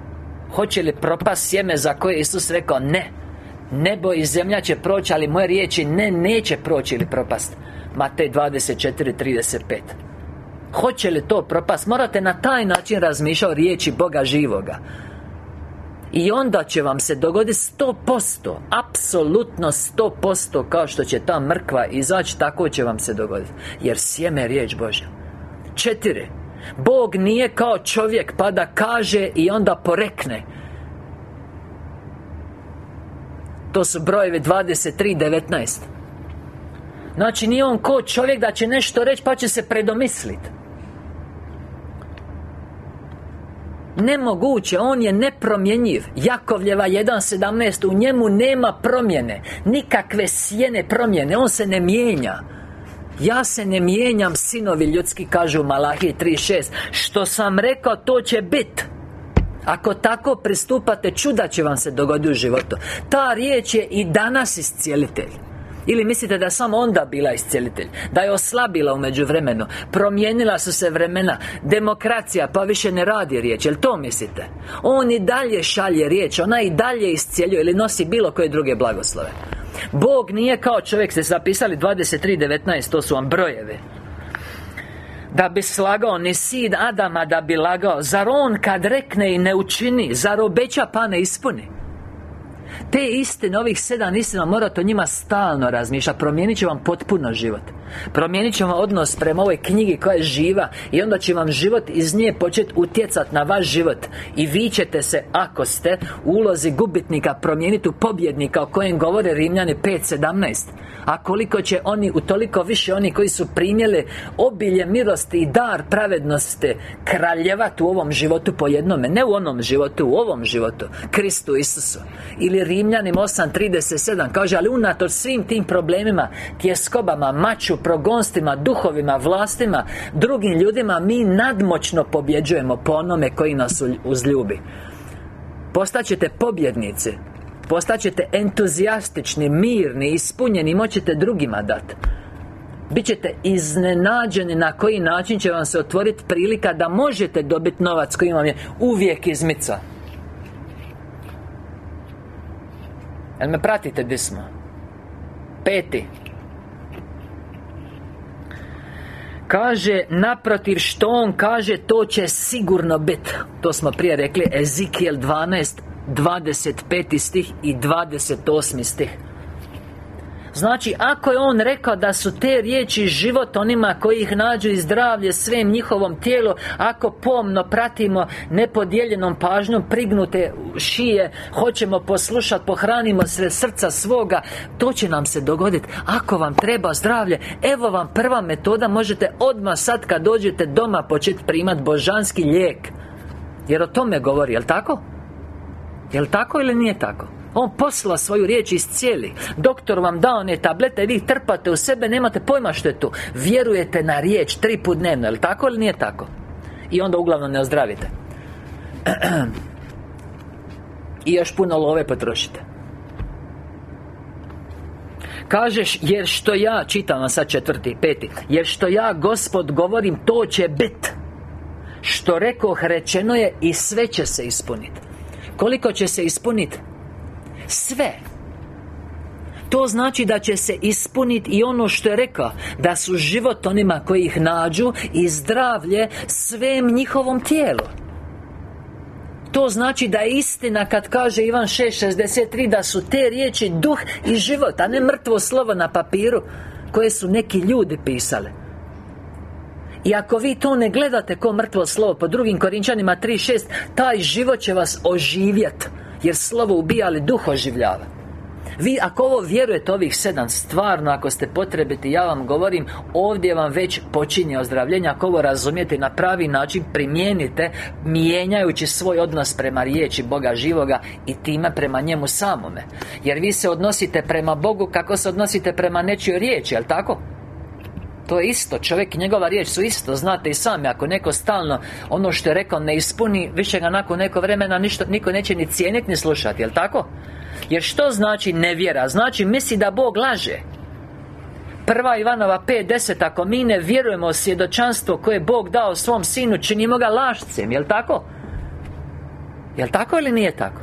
Hoće li propast sjeme za koje Isus rekao? Ne. Nebo i zemlja će proći, ali moje riječi ne, neće proći ili propast. Matej 24.35 Hoće li to propast? Morate na taj način razmišljati o riječi Boga živoga. I onda će vam se dogoditi sto posto Apsolutno sto posto Kao što će ta mrkva izaći Tako će vam se dogoditi. Jer sjeme riječ Božja. Četiri. Bog nije kao čovjek pa da kaže i onda porekne. To su brojevi 23.19 Znači nije on ko čovjek da će nešto reći pa će se predomisliti Nemoguće, on je nepromjenjiv. Jakovljeva 1.17 U njemu nema promjene. Nikakve sjene promjene On se ne mijenja. Ja se ne mijenjam, sinovi ljudski, kažu Malahi 3.6 Što sam rekao, to će bit. Ako tako pristupate, čuda će vam se dogoditi u životu. Ta riječ je i danas iscijelitelj ili mislite da je samo onda bila iscijelitelj Da je oslabila u međuvremenu Promijenila su se vremena Demokracija pa više ne radi riječ Jel to mislite? On i dalje šalje riječ Ona i dalje iscijeljuje Ili nosi bilo koje druge blagoslove. Bog nije kao čovjek ste zapisali 23.19 To su vam brojeve da bi slagao ni sid Adama da bi lagao Zar on kad rekne i ne učini Zar obeća pa ne ispuni te istine, ovih sedam istina morate o njima stalno razmišljati Promijenit će vam potpuno život. Promijenit će vam odnos prema ovoj knjigi koja je živa I onda će vam život iz nje početi utjecati na vaš život. I vi ćete se, ako ste u ulozi gubitnika Promijeniti u pobjednika o kojem govore Rimljani 5.17 A koliko će oni, utoliko više oni koji su primjeli Obilje milosti i dar pravednosti Kraljevati u ovom životu po jednome Ne u onom životu, u ovom životu Kristu Isusu. Ili Rimljanim 8.37 Kaže, ali unatoč svim tim problemima Tjeskobama, maču, progonstima, duhovima, vlastima Drugim ljudima Mi nadmoćno pobjeđujemo po onome koji nas uzljubi. Postaćete pobjednici Postaćete entuzijastični, mirni, ispunjeni Moćete drugima dati Bićete iznenađeni na koji način će vam se otvoriti prilika da možete dobiti novac koji vam je uvijek izmica Jel me pratite gdje smo? Peti Kaže, naprotiv što on kaže, to će sigurno biti To smo prije rekli, Ezikijel 12 25. stih i 28. stih Znači, ako je On rekao da su te riječi život onima koji ih nađu i zdravlje svem njihovom tijelu Ako pomno pratimo nepodijeljenom pažnjom prignute šije Hoćemo poslušati, pohranimo sve srca svoga To će nam se dogoditi Ako vam treba zdravlje Evo vam prva metoda Možete odmah sad kad dođete doma početi primati božanski lijek Jer o tome govori, jel tako? Jel tako ili nije tako? On posla svoju riječ iz cijeli. Doktor vam da one tablete Vi trpate u sebe Nemate pojma što je tu. Vjerujete na riječ Tri put dnevno Jel tako ili nije tako? I onda uglavnom ne ozdravite. I još puno love potrošite. Kažeš, jer što ja, čitam vam sad četvrti, peti Jer što ja, Gospod, govorim, to će bit. Što rekoh, rečeno je i sve će se ispuniti Koliko će se ispuniti? Sve. To znači da će se ispuniti i ono što je rekao Da su život onima koji ih nađu I zdravlje svem njihovom tijelu. To znači da je istina kad kaže Ivan 6.63 Da su te riječi duh i život A ne mrtvo slovo na papiru Koje su neki ljudi pisali. I ako vi to ne gledate ko mrtvo slovo Po drugim Korinčanima 3.6 Taj život će vas oživjeti Jer slovo ubija, ali duh oživljava. Vi ako ovo vjerujete ovih sedam Stvarno ako ste potrebiti Ja vam govorim Ovdje vam već počinje ozdravljenje. Ako ovo razumijete na pravi način Primijenite Mijenjajući svoj odnos prema riječi Boga živoga I time prema njemu samome. Jer vi se odnosite prema Bogu Kako se odnosite prema nečijoj riječi Jel' tako? To je isto, čovjek i njegova riječ su isto Znate i sami, ako neko stalno Ono što je rekao ne ispuni Više ga nakon neko vremena ništa, Niko neće ni cijeniti ni slušati, jel' tako? Jer što znači nevjera? Znači misli da Bog laže Prva Ivanova 5.10 Ako mi ne vjerujemo svjedočanstvo koje je Bog dao svom sinu Činimo ga lašcem, jel' tako? Jel' tako ili nije tako?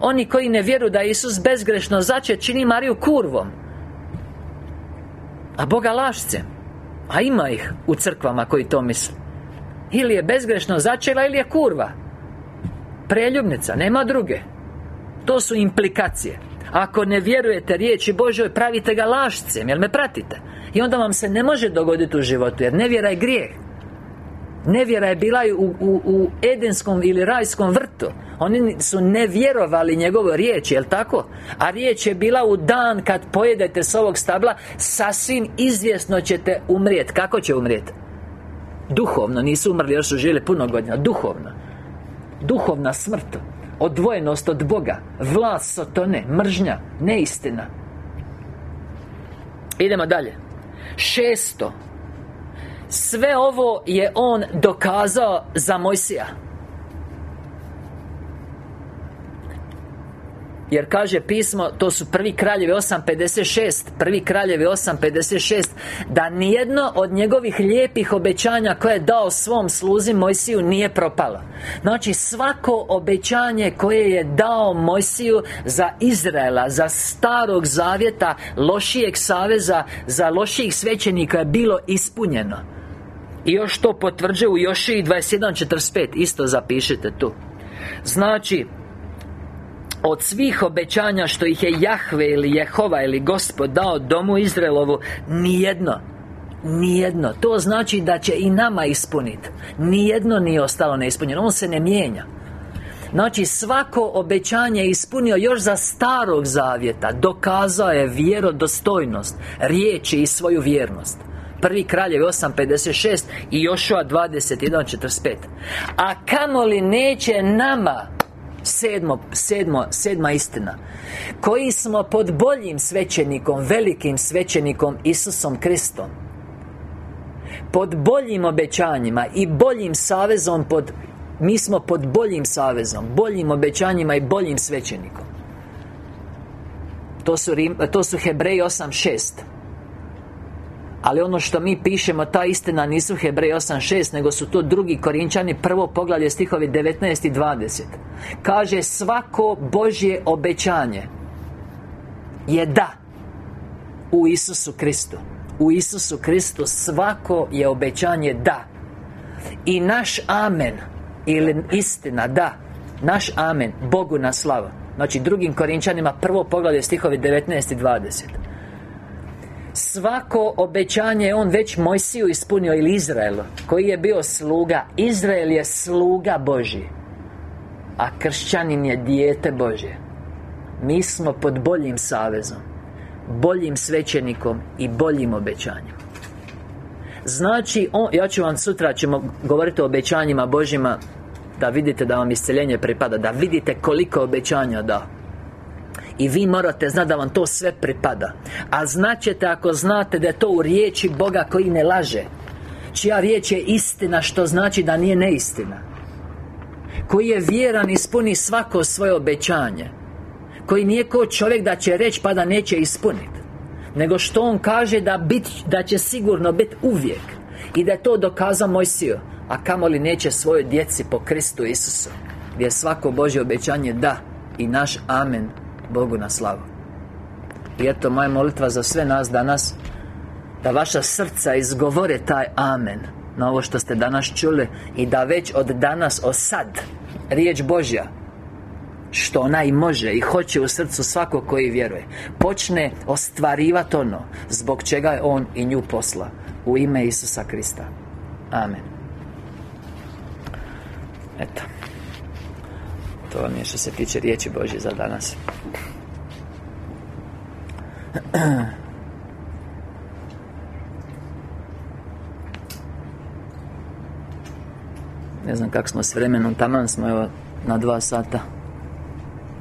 Oni koji ne vjeruju da je Isus bezgrešno začet Čini Mariju kurvom A Boga lašcem A ima ih u crkvama koji to misle. Ili je bezgrešno začela ili je kurva. Preljubnica, nema druge. To su implikacije. Ako ne vjerujete riječi Božoj Pravite ga lašcem, jel me pratite? I onda vam se ne može dogoditi u životu Jer nevjera je grijeh Nevjera je bila u, u, u Edenskom ili rajskom vrtu. Oni su ne vjerovali njegovo riječ, tako? A riječ je bila u dan kad pojedete s ovog stabla Sasvim izvjesno ćete umrijeti Kako će umrijeti? Duhovno, nisu umrli, još su živjeli puno godina. Duhovno. Duhovna smrt Odvojenost od Boga Vlast Sotone Mržnja Neistina. Idemo dalje. Šesto Sve ovo je on dokazao za Mojsija. Jer kaže pismo, to su prvi kraljevi 8.56 Prvi kraljevi 8.56 Da nijedno od njegovih lijepih obećanja koje je dao svom sluzi Mojsiju nije propalo. Znači svako obećanje koje je dao Mojsiju za Izraela Za starog zavjeta lošijeg saveza Za lošijih svećenika je bilo ispunjeno I još to potvrđuje u Jošiji 21.45 Isto zapišite tu. Znači od svih obećanja što ih je Jahve ili Jehova ili Gospod dao domu Izraelovu Nijedno Nijedno. To znači da će i nama ispuniti Nijedno nije ostalo neispunjeno. On se ne mijenja. Znači svako obećanje je ispunio još za starog zavjeta. Dokazao je vjerodostojnost Riječi i svoju vjernost Prvi kraljevi 8.56 I Jošua 21.45 A kamoli neće nama Sedmo, sedmo, sedma istina. Koji smo pod boljim svećenikom Velikim svećenikom Isusom Kristom Pod boljim obećanjima I boljim savezom pod Mi smo pod boljim savezom Boljim obećanjima i boljim svećenikom. To su, to su Hebreji 8.6 ali ono što mi pišemo, ta istina nisu Hebrej 8.6 Nego su to drugi Korinčani Prvo poglavlje stihovi 19 i 20 Kaže svako Božje obećanje Je da U Isusu Kristu. U Isusu Kristu svako je obećanje da. I naš amen Ili istina da. Naš amen Bogu na slavu. Znači drugim Korinčanima prvo poglavlje stihovi 19 i 20 Svako obećanje on već Mojsiju ispunio ili Izraelu Koji je bio sluga. Izrael je sluga Boži A kršćanin je dijete Božje. Mi smo pod boljim savezom Boljim svećenikom i boljim obećanjem. Znači, on, ja ću vam sutra ćemo govoriti o obećanjima Božjima Da vidite da vam isceljenje pripada Da vidite koliko obećanja da i vi morate znati da vam to sve pripada. A znaćete ako znate da je to u riječi Boga koji ne laže. Čija riječ je istina što znači da nije neistina. Koji je vjeran ispuni svako svoje obećanje. Koji nije ko čovjek da će reći pa da neće ispuniti nego što on kaže da, bit, da će sigurno biti uvijek. I da je to dokazao Mojsio A kamoli neće svojoj djeci po Kristu Isusu. Gdje je svako Božje obećanje da I naš amen Bogu na slavu. I eto moja molitva za sve nas danas Da vaša srca izgovore taj amen Na ovo što ste danas čuli I da već od danas, o sad Riječ Božja što ona i može i hoće u srcu svakog koji vjeruje Počne ostvarivati ono Zbog čega je On i nju posla U ime Isusa Krista. Amen. Eto To vam je što se tiče riječi Božje za danas. Ne znam kako smo s vremenom, taman smo evo na dva sata